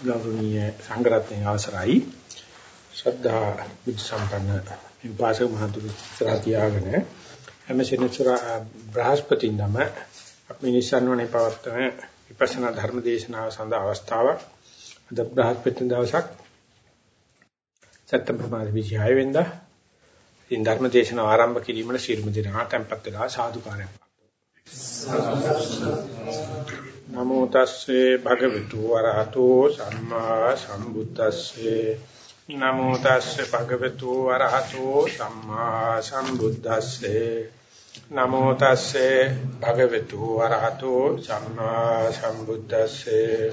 ගෞරවනීය සංඝරත්නයේ අවසරයි. ශ්‍රද්ධා බුද්ධ සම්පන්න විපාසක මහතුරු ත්‍රාතියාගෙන හැම සෙනසුර බ්‍රහස්පති නම අපි නිසන්වනේ පවත්වන විපස්සනා ධර්ම දේශනාව සඳහා අවස්ථාවක්. අද බ්‍රහස්පති දවසක් සැප්තැම්බර් මාස 26 වෙනිදා. ඉන් ධර්ම දේශනාව ආරම්භ කිරීමට ශිරුම දිනා tempත් වෙලා සාදුකාරයක් නමෝ තස්සේ භගවතු වරහතෝ සම්මා සම්බුද්දස්සේ. නමෝ තස්සේ භගවතු වරහතෝ සම්මා සම්බුද්දස්සේ. නමෝ තස්සේ භගවතු වරහතෝ සම්මා සම්බුද්දස්සේ.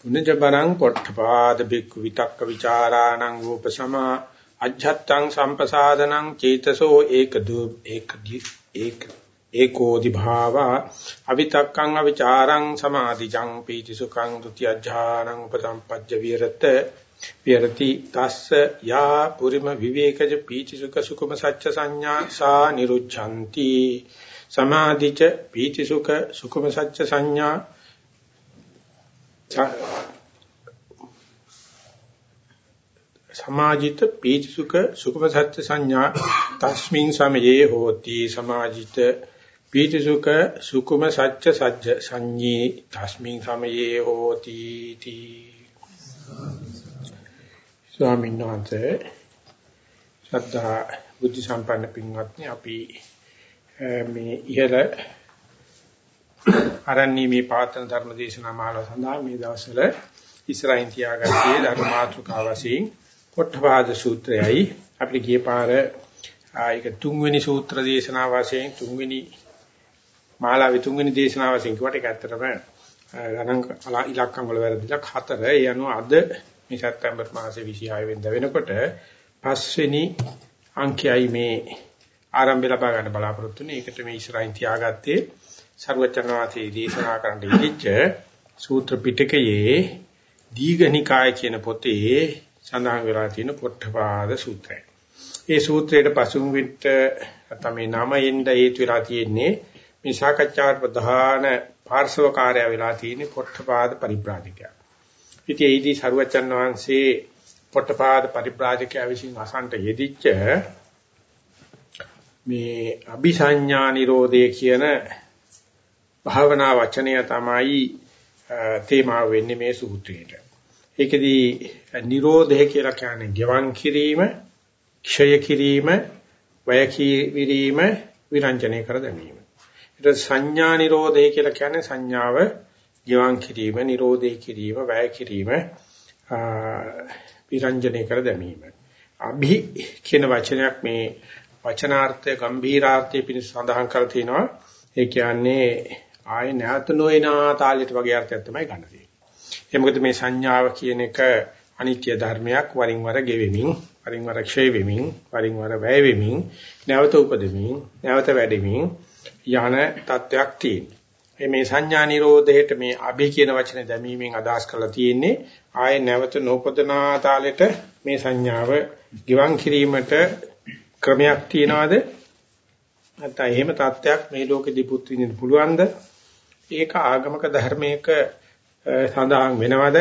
පුඤ්ඤජබරං පොට්ඨපාද බික්ඛු විතක්ක ਵਿਚාරාණං උපසමා අජ්ජත්තං සම්පසාදනං චේතසෝ ඒක දු ඒක ඒක ඒකෝදි භාවා අවිතක්කං අවිචාරං සමාධිජං පීති සුඛං ဒ ුතිය ඥානං උපසම්පජ්ජ විරත විරති තස්ස යා පුරිම විවේකජ පීති සුඛ සුඛම සච්ච සංඥා සා නිරුච්ඡanti සමාධිච පීති සුඛ සුඛම සච්ච සංඥා සමාජිත පීති සුඛ සුඛම සච්ච සංඥා තස්මින් සමයේ හෝති සමාජිත පීති සුඛ සුකුම සච්ච සජ්ජ සංඤී තස්මින් සමයේ හෝති තී. ස්වාමීන් වහන්සේ ශ්‍රද්ධා බුද්ධ සම්පන්න පින්වත්නි අපි මේ ඉහළ ආරණ්‍ය මේ පාතන ධර්ම දේශනා මාලාව සඳහා මේ දවස්වල ඉස්රායින් තියාගත්තේ ධර්ම මාතෘකාව වශයෙන් පොට්ටපාද සූත්‍රයයි. අපිට ගිය පාර ආයක තුන්වෙනි සූත්‍ර දේශනාව වශයෙන් තුන්වෙනි මාලාවේ තුන්වෙනි දේශනාව වශයෙන් කිව්වට ඒක ඇත්තටම ගණන් ඉලක්කම් වල වැරදිලා හතර. ඒ අනුව අද මේ සැප්තැම්බර් මාසේ 26 වෙනිදා වෙනකොට පස්වෙනි අංකයයි මේ ආරම්භය ලබා ගන්න බලාපොරොත්තු වෙන්නේ. ඒකට මේ ඉස්සරහින් තියාගත්තේ ਸਰවචනවාසී දේශනා කරන්න ඉදිච්ච සූත්‍ර පිටකයේ දීඝනිකාය කියන පොතේ සඳහන් වෙලා තියෙන පොට්ටපාද සූත්‍රය. ඒ සූත්‍රයේ පසුම් විට තමයි නමයෙන්ද හේතු වෙලා තියෙන්නේ මේ සාකච්ඡාවට ප්‍රධාන පාර්ශව කාර්යය වෙලා තියෙන්නේ පොට්ටපාද පරිබ්‍රාජකයා. ඉතින් ඒදී සරුවචන් වහන්සේ පොට්ටපාද පරිබ්‍රාජකයා විසින් අසන්ට යෙදිච්ච මේ අபிසඤ්ඤා නිරෝධය කියන භාවනා වචනය තමයි තේමාව වෙන්නේ මේ සූත්‍රයේට. ඒකෙදී නිරෝධය කියලා කියන්නේ ගෙවන් කිරීම, ක්ෂය කිරීම, වැය කිරීම, විරංජනය කර දැමීම. ඊට සංඥා නිරෝධය කියලා කියන්නේ සංඥාව ජීවං කිරීම, නිරෝධය කිරීම, වැය කිරීම, විරංජනය කර දැමීම. අභි කියන වචනයක් මේ වචනාර්ථය ගම්භීරාර්ථය පිණිස සඳහන් කරලා තිනවා. ඒ කියන්නේ ආය නැවත නොයනා තාලෙට වගේ අර්ථයක් තමයි ගන්න තියෙන්නේ. ඒ මොකද මේ සංඥාව කියන එක අනිත්‍ය ධර්මයක් වරින් වර ගෙවෙමින්, වරින් වර ක්ෂය වෙමින්, වරින් වර වැය වෙමින්, නැවත උපදෙමින්, නැවත වැඩෙමින් යන තත්වයක් තියෙනවා. මේ සංඥා නිරෝධයට මේ අභි කියන වචනේ දැමීමෙන් අදහස් කරලා තියෙන්නේ ආයේ නැවත නොපදනා තාලෙට මේ සංඥාව ගිවන් කිරීමට ක්‍රමයක් තියනවාද? නැත්නම් එහෙම තත්වයක් මේ ලෝකෙදී පුත් විඳින්න පුළුවන්ද? ඒක ආගමක ධර්මයක සඳහන් වෙනවද?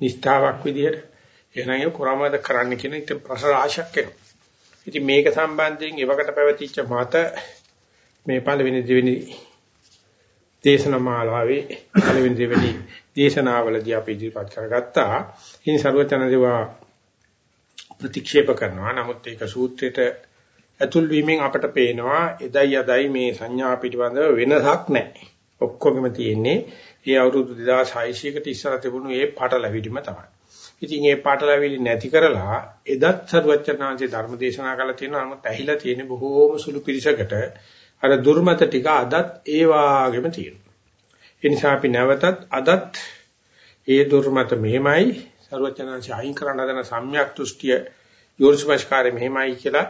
නිෂ්ඨාවක් විදිහට? එහෙනම් ඒක කොරමද කරන්න කියන ඉතින් ප්‍රශ්න රාශියක් එනවා. ඉතින් මේක සම්බන්ධයෙන් එවකට පැවතිච්ච මත මේ පළවෙනි දෙවෙනි දේශනා මාලාවේ පළවෙනි දෙවෙනි දේශනාවලදී අපි ඉදිරිපත් කරගත්තා. ඉතින් ਸਰවචනදේවා ප්‍රතික්ෂේප කරනවා. නමුත් ඒක සූත්‍රයට ඇතුල් වීමෙන් අපට පේනවා එදයි අදයි මේ සංඥා පිටිබඳව වෙනසක් නැහැ. ඔක්කොගෙම තියෙන්නේ ඒ අවුරුදු 2600කට ඉස්සර තිබුණු ඒ පාටලැවිලිම තමයි. ඉතින් මේ පාටලැවිලි නැති කරලා එදත් සරුවචනාංශේ ධර්ම දේශනා කළා තියෙනවා. නමුත් ඇහිලා තියෙන බොහෝම සුළු පිරිසකට අර දුර්මත ටික අදත් ඒ වාගෙම තියෙනවා. ඒ නිසා අපි නැවතත් අදත් ඒ දුර්මත මෙහෙමයි ਸਰවචනංශ අයින් කරන්න හදන සම්‍යක් දෘෂ්ටිය යෝනිසමස්කාරය මෙහෙමයි කියලා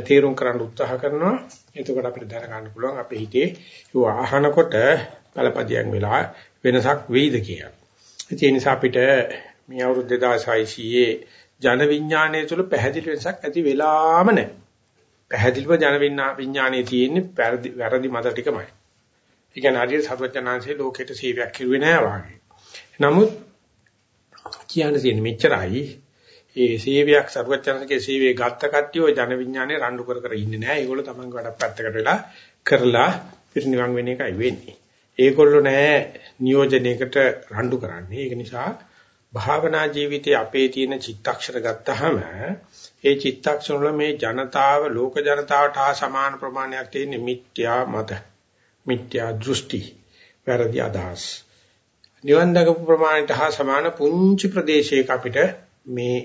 තීරුම් කරන්න උත්සාහ කරනවා. එතකොට අපිට දැනගන්න පුළුවන් අපේ හිතේ ඒ ආහනකොට පළපදියම් වෙලා වෙනසක් වෙයිද කියලා. ඒ නිසා අපිට මේ අවුරුදු 2600 ජන විඥානයේ තුල පැහැදිලි වෙනසක් ඇති වෙලාම නැහැ. පැහැදිලිව ජන විඥානයේ තියෙන්නේ වැරදි වැරදි මත ටිකමයි. ඒ කියන්නේ හරියට සර්වඥාන්සේ ලෝකෙට සීවයක් කිරුවේ නෑ වාගේ. නමුත් කියන්න තියෙන්නේ මෙච්චරයි. ඒ සේවයක් සරුවචනගේ සේවයේ ගත්ත කට්ටිය ওই ජන විඥානේ රණ්ඩු කර කර ඉන්නේ නැහැ. ඒගොල්ලෝ තමන්ගේ වැඩක් පැත්තකට වෙලා කරලා පිරිනිවන් වෙන එකයි වෙන්නේ. ඒගොල්ලෝ නෑ නියෝජනයකට රණ්ඩු කරන්නේ. ඒක නිසා භාවනා ජීවිතයේ අපේ තියෙන චිත්තක්ෂර ගත්තාම ඒ චිත්තක්ෂර වල මේ ජනතාව ලෝක ජනතාවට හා සමාන ප්‍රමාණයක් තියෙන මිත්‍යා මත මිත්‍යා දෘෂ්ටි වැරදි අදහස්. නිවන් දකපු ප්‍රමාණයට හා සමාන පුංචි ප්‍රදේශයක අපිට මේ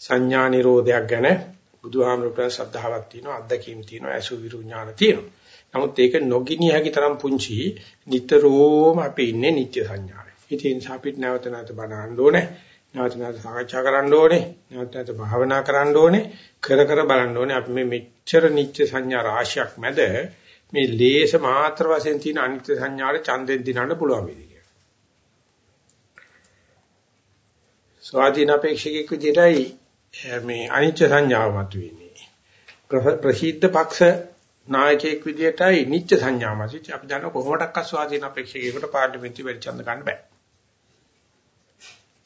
සංඥා නිරෝධයක් ගැන බුදුහාමුදුරුවෝ ශ්‍රද්ධාවක් තියෙනවා අත්දැකීම් තියෙනවා අසු විරු ඥාන තියෙනවා. නමුත් ඒක නොගිනිය හැකි තරම් පුංචි නිතරම අපි ඉන්නේ නිත්‍ය සංඥාවේ. ඉතින් අපිට නැවත නැවත බලන්න ඕනේ නැවත නැවත සාකච්ඡා කරන්න ඕනේ නැවත නැවත භාවනා කරන්න ඕනේ කර කර බලන්න ඕනේ අපි මේ මෙච්චර නිත්‍ය සංඥා රාශියක් මැද මේ ලේස මාත්‍ර වශයෙන් තියෙන අනිත්‍ය සංඥාට ඡන්දෙන් දිනන්න පුළුවන් වේවි කියලා. ස්වාධීන අපේක්ෂකෙක් විදිහටයි මේ අනිත්‍ය සංඥාව මතුවෙන්නේ. ප්‍රසිද්ධ පක්ෂ නායකයෙක් විදිහටයි නිත්‍ය සංඥාව මතුවෙන්නේ. අපි දන්න කොහොමඩක්වත් ස්වාධීන අපේක්ෂකයෙකුට පාර්ලිමේන්තුවේ වැඩි ඡන්ද ගන්න බෑ.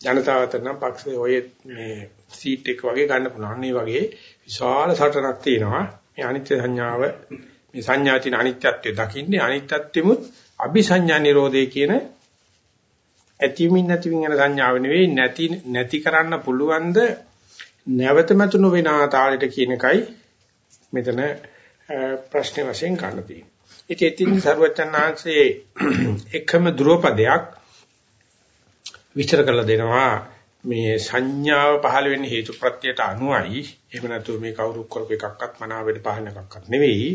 ජනතාවට නම් පක්ෂයේ ඔය මේ සීට් එක වගේ ගන්න පුළුවන්. මේ වගේ විශාල සටනක් තියෙනවා. මේ අනිත්‍ය සංඥාව මේ සංඥාතින අනිත්‍යත්වය දකින්නේ අනිත්‍යත්වෙමුත් අபிසඤ්ඤා නිරෝධය කියන ඇතිවීමින් නැතිවීම යන සංඥාව නෙවෙයි නැති නැති කරන්න පුළුවන්ද නැවත මතුණු වෙන තාලෙට කියන එකයි මෙතන ප්‍රශ්නේ වශයෙන් ගන්න තියෙන්නේ. ඉතින් එතින් සර්වචන්නාංශයේ එකම ධ්‍රුවපදයක් විස්තර කරලා දෙනවා. මේ සංඥාව පහළ වෙන්නේ හේතු ප්‍රත්‍යයට අනුවයි. එහෙම නැතුව මේ කවුරු කරපු එකක්වත් මනාවෙට පහළ එකක්වත් නෙවෙයි.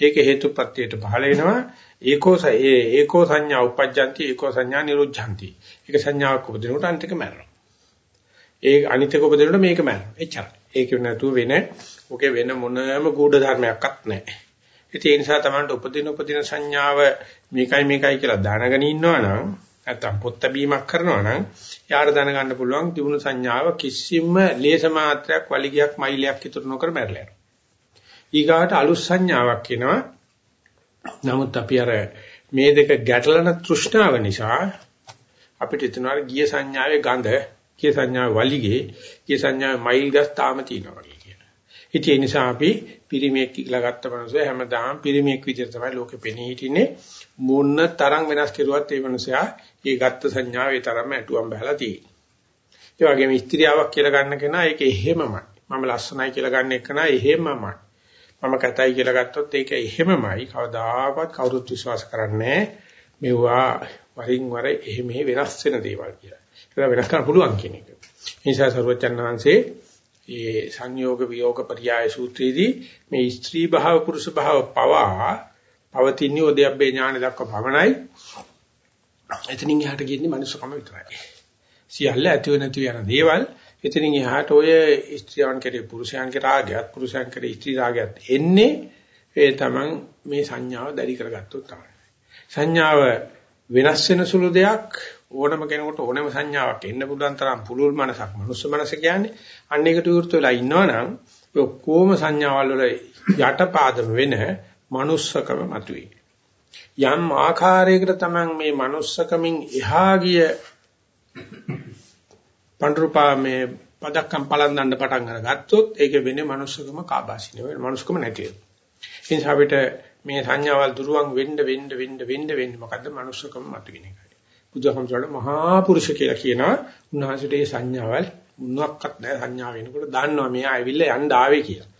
ඒක හේතු ප්‍රත්‍යයට පහළ වෙනවා. ඒකෝස ඒ ඒකෝ සංඥා උපජ්ජಂತಿ ඒකෝ සංඥා නිරුද්ධಂತಿ ඒක සංඥාවක් උපදිනකොට අනිත් එක මැරෙනවා. ඒ අනිත් එක උපදිනකොට මේක මැරෙනවා. එච්චරයි. ඒක නැතුව වෙන ඔකේ වෙන මොනම ගුඪ ධර්මයක්වත් නැහැ. ඒ නිසා තමයි උපදින උපදින සංඥාව මේකයි මේකයි කියලා දැනගෙන ඉන්නවනම් නැත්තම් පොත් බැීමක් කරනවා නම් යාර දැනගන්න පුළුවන් තිබුණු සංඥාව කිසිම ලේස මාත්‍රයක් වලිගයක් මයිලයක් ඉතුරු නොකර මැරලා යනවා. ඊගාට අලුත් සංඥාවක් එනවා. නමුත් අපි අර මේ දෙක ගැටලන තෘෂ්ණාව නිසා අපිට හිතනවා ගිය සංඥාවේ ගඳ, ගිය සංඥාවේ වලිගේ, ගිය සංඥාවේ මයිල් ගස් තාම තියෙනවා වගේ කියලා. ඉතින් ඒ නිසා අපි පිරිමියෙක් කියලා ගත්ත මනස හැමදාම පිරිමියෙක් විදිහට තමයි ලෝකෙ පෙනී හිටින්නේ. මොන තරම් වෙනස් කෙරුවත් ඒ මනුස්සයා ඒ ගත්ත සංඥාවේ තරම ඇටුවම් බහලා තියෙන්නේ. ඒ වගේම ස්ත්‍රියාවක් කියලා ගන්න කෙනා ඒක එහෙමමයි. මම ලස්සනයි කියලා ගන්න එකනා එහෙමමයි. මම කතයි කියලා ගත්තොත් ඒක එහෙමමයි. කවදාකවත් කවුරුත් විශ්වාස කරන්නේ මෙවුවා වරින් වර එහෙම වෙනස් වෙන දේවල් කියලා. ඒක වෙනස් කරන්න පුළුවන් කියන එක. ඒ නිසා සර්වචන් වහන්සේ ඒ සංයෝග විയോഗ පරියාය සූත්‍රයේදී මේ ස්ත්‍රී භාව පුරුෂ භාව පවා පවතින්නේ ඔදයබ්බේ ඥාන දක්වා පවණයි එතනින් එහාට ගියන්නේ මනුස්සකම විතරයි. සියල්ල ඇතිව නැතිව යන දේවල් එතනින් එහාට ඔය ස්ත්‍රියන් කෙරේ පුරුෂයන් කෙරේ රාගයත් පුරුෂයන් කෙරේ ස්ත්‍රී රාගයත් එන්නේ ඒ තමන් මේ සංඥාව දැඩි කරගත්තොත් තමයි. සංඥාව වෙනස් වෙන සුළු දෙයක් ඕනම කෙනෙකුට ඕනම සංඥාවක් එන්න පුළුවන් තරම් පුළුල් මනසක් මනුස්ස මනස කියන්නේ අන්න ඒකට විරුද්ධ වෙලා ඉන්නවනම් ඔක්කොම සංඥාවල් වල යටපාදම වෙන manussකම මතුවේ. යම් ආකාරයකට තමයි මේ manussකමින් එහා ගිය පඬුරුපා මේ පදක්කම් පලන්දන්න පටන් අරගත්තොත් ඒක වෙන්නේ manussකම කාබාසින වෙන manussකම නැති වෙනවා. ඒ නිසා අපිට මේ සංඥාවල් දුරුවන් වෙන්න වෙන්න වෙන්න වෙන්න වෙන්න මොකද්ද manussකම මතුවෙන එකයි. බුදුහමසල මහා පුරුෂ කියලා කියනවා උන්වහන්සේට මේ සංඥාවල් මොනක්වත් නැහැ සංඥා වෙනකොට දන්නවා මෙයා ඇවිල්ලා යන්න ආවේ කියලා.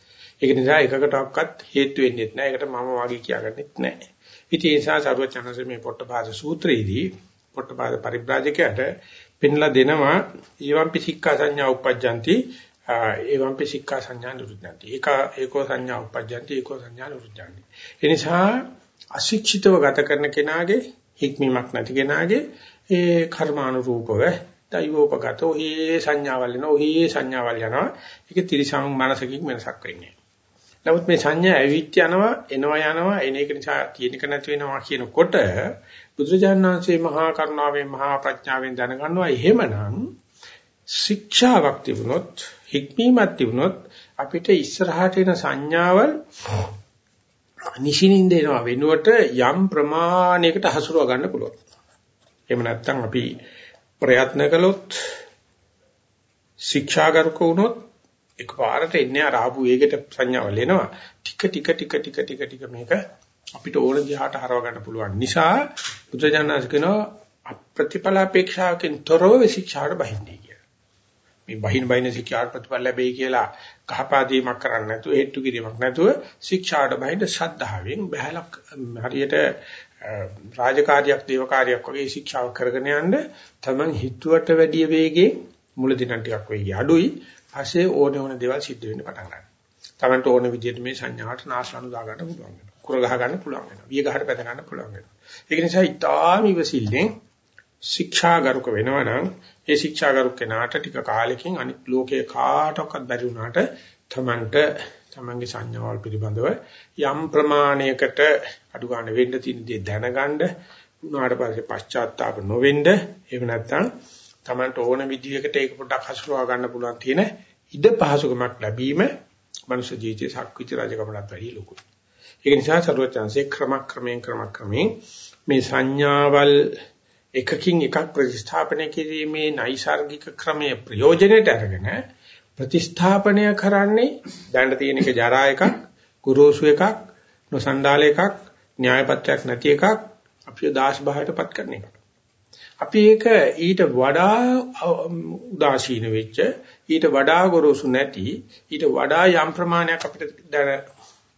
ඒක නිසා එකකටවත් හේතු වෙන්නේ නැහැ. ඒකට මම වාගේ කියාගන්නෙත් නැහැ. ඉතින් ඒ නිසා සරුවචනසේ මේ පොට්ටපාද සූත්‍රයේදී පොට්ටපාද පරිබ්‍රාජකයට පෙන්ලා දෙනවා ඊවම්පි සික්ඛා සංඥා උපජ්ජಂತಿ ඒවම්පි සික්ඛා සංඥා නිරුද්ධಂತಿ. ඒක ඒකෝ සංඥා උපජ්ජಂತಿ ඒකෝ සංඥා නිරුද්ධಂತಿ. ඒ නිසා අශික්ෂිතව ගත කරන කෙනාගේ හික්මීමක් නැති කෙනාගේ ඒ කර්මානුරූපව දෛවෝපගතෝ හේ සංඥාවල් වෙනවා හේ සංඥාවල් යනවා. ඒක තිරිසං මනසකින් වෙනසක් වෙන්නේ. නමුත් මේ සංඥා ඇවිත් යනවා එනවා යනවා එන එක නිසා තියෙන එක නැති වෙනවා කියනකොට බුදුරජාණන් වහන්සේ මහා කරුණාවෙන් මහා ප්‍රඥාවෙන් දැනගන්නවා එහෙමනම් ශික්ෂාවක් තිබුණොත් හික්මීමක් තිබුණොත් අපිට ඉස්සරහට එන සංඥාවල් නිෂිනින්ද එනවා වෙනුවට යම් ප්‍රමාණයකට හසුරව ගන්න පුළුවන්. එහෙම නැත්නම් අපි ප්‍රයත්න කළොත් ශික්ෂාගරුක වුණොත් එකපාරට එන්නේ අර ආපු වේගෙට සංඥාවල් එනවා. ටික ටික ටික ටික ටික ටික මේක අපිට ඕන දිහාට හරව ගන්න පුළුවන් නිසා බුදුජානනාස් කියනවා අප්‍රතිඵල අපේක්ෂාවකින් තොරව ශික්ෂාට බහින්නේ කියලා. මේ බහින බහින ශික්ෂාට ප්‍රතිඵල ලැබෙයි කියලා කහපාදීමක් කරන්නේ නැතුව හේතු කිරීමක් නැතුව ශික්ෂාට බහින්න ශද්ධාවෙන් බහැලක් හරියට රාජකාරියක් දේවකාරියක් වගේ ශික්ෂාව කරගෙන යන්න තමන් හිතුවට වැඩිය වේගයෙන් මුලදී නම් ටිකක් වෙයි අඩුයි පස්සේ ඕන ඕන දේවල් සිද්ධ වෙන්න පටන් ගන්නවා. තමන්ට ඕන විදිහට මේ සංඥාවට නාශලනු දා ගන්න පුළුවන් වෙනවා. කුර ගහ ගන්න පුළුවන් වෙනවා. විය ගහට පැද ගන්න පුළුවන් වෙනවා. ඒක නිසා ඊටාම ඉවසිල්ලෙන් ශික්ෂාගරුක වෙනවා නම් ඒ ශික්ෂාගරුක කෙනාට ටික කාලෙකින් අනිත් ලෝකේ කාටවත් බැරි වුණාට තමන්ට තමන්ගේ සංඥාවල් පිළිබඳව යම් ප්‍රමාණයකට අඩු ගන්න වෙන්න තියෙන දේ දැනගන්න උනාට පස්සේ පශ්චාත්තාප නොවෙන්න එහෙම නැත්නම් තමන්ට ඕන විදිහකට ඒක පොඩ්ඩක් හසුරවා ගන්න පුළුවන් තියෙන ඉඩ පහසුකමක් ලැබීම මනුෂ්‍ය ජීවිතයේ සක්විති රජකමකට වැඩි ලොකුයි. ඒක නිසා සරුවචාන්සේ ක්‍රමක්‍රමයෙන් ක්‍රමක්‍රමයෙන් මේ සංඥාවල් එකකින් එකක් ප්‍රතිස්ථාපනය කිරීමේ නයිසાર્ගික ක්‍රමයේ ප්‍රයෝජනෙට අරගෙන ප්‍රතිස්ථාපනය කරන්නේ දැන් තියෙන එක ජරා එකක්, ගුරුසු එකක්, නොසන්ඩාල එකක්, න්‍යායපත්‍යක් නැති එකක් අපිව දාස් භාවයටපත් කරන එක. අපි ඒක ඊට වඩා උදාසීන වෙච්ච ඊට වඩා ගොරෝසු නැති ඊට වඩා යම් ප්‍රමාණයක් අපිට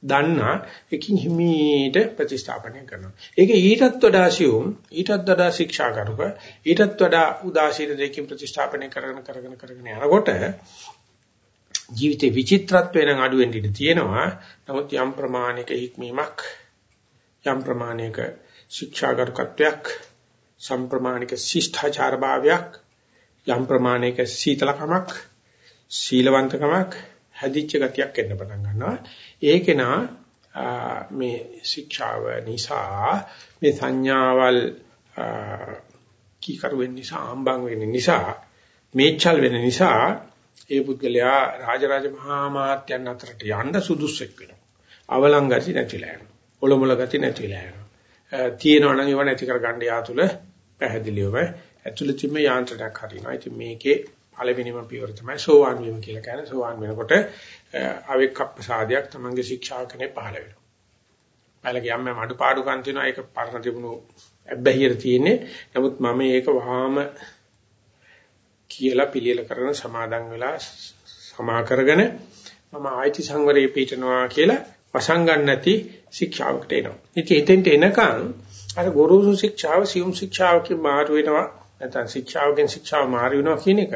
දන්නා එකින් හිමීට ප්‍රතිස්ථාපනය කරනවා. ඒක ඊටත් වඩා සියුම් ඊටත් වඩා ශික්ෂාකරුක ඊටත් වඩා උදාසීන දෙකින් ප්‍රතිස්ථාපනය කරගෙන කරගෙන කරගෙන යනකොට ජීවිතේ විචිත්‍රත්වය නම් අඩු වෙන්න ඉඩ තියෙනවා. නමුත් යම් ප්‍රමාණයක හික්මීමක් යම් ප්‍රමාණයක ශික්ෂාගරුකත්වයක් සම්ප්‍රමාණික ශිෂ්ඨාචාර භාවයක් යම් ප්‍රමාණයක සීතලකමක් සීලවන්තකමක් හැදිච්ච ගතියක් එන්න පටන් ගන්නවා. ඒකේනා මේ ශික්ෂාව නිසා මේ සංඥාවල් කීකරු වෙන්න නිසා ආම්බන් වෙන්න නිසා මේචල් වෙන්න නිසා ඒ පුද්ගලයා රාජරාජ මහා මාත්‍යයන් අතරට යන්න සුදුස්සෙක් වෙනවා. අවලං ගති නැතිලා යනවා. ඔලොමල ගති නැතිලා යනවා. තියෙනවා නම් ඒව නැති කරගන්න යාතුල පැහැදිලිවම ඇතුළතින්ම යාන්ත්‍රණයක් හරිනවා. ඉතින් මේකේ පළවෙනිම පියවර තමයි සෝවාන් වීම කියලා කියන්නේ. සෝවාන් වෙනකොට අවික්කප්පසාදයක් තමංගේ ශික්ෂාකනේ පහළ වෙනවා. පළක යම් යම් අඩුපාඩුකම් තියෙනවා. ඒක පරණ තිබුණු අබ්බැහියට තියෙන්නේ. නමුත් මම ඒක වහාම කියලා පිළියෙල කරන සමාදන් වෙලා සමා කරගෙන මම ආයිති සංවරයේ පිටනවා කියලා වසංගන් නැති ශික්ෂාවකට එනවා. ඉතින් එතෙන්ට එනකන් අර ගුරුසු ශික්ෂාව සියුම් ශික්ෂාවකින් මාරු වෙනවා. නැත්නම් ශික්ෂාවකින් ශික්ෂාව මාරු වෙනවා කියන එක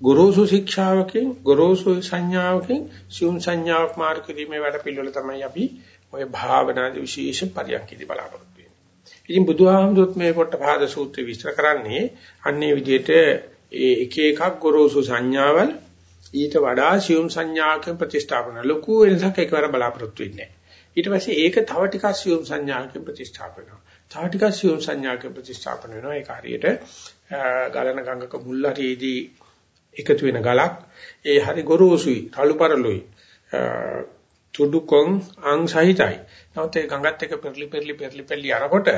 ගුරුසු ශික්ෂාවකින් ගුරුසු සංඥාවකින් සියුම් සංඥාවක් මාරු කිරීමේ වැඩ පිළිවෙල තමයි අපි ඔය භාවනාදී විශේෂ පරියන්කදී බලාපොරොත්තු වෙන්නේ. ඉතින් බුදුහාමුදුරුවෝ මේ පොට්ටපාද සූත්‍රය විස්තර කරන්නේ අන්නේ විදිහට ඒ එක එකක් ගුරුසු සංඥාවල් ඊට වඩා සියුම් සංඥාවකින් ප්‍රතිස්ථාපන ලොකු වෙනසක් එකවර බලාපොරොත්තු වෙන්නේ ඊට පස්සේ ඒක තව ටිකක් සියුම් සංඥාවකින් ප්‍රතිස්ථාපන වෙනවා. තව ටිකක් සියුම් සංඥාවකින් ප්‍රතිස්ථාපන වෙනවා. ඒක හරියට ගලන ගඟක මුල් හරියේදී එකතු වෙන ගලක් ඒ හරි ගොරෝසුයි, රළුපරළුයි. තුඩුකොන් අං සහිතයි. නමුත් ඒ ගඟත් එක පෙරලි පෙරලි පෙරලි පෙරලි යනකොට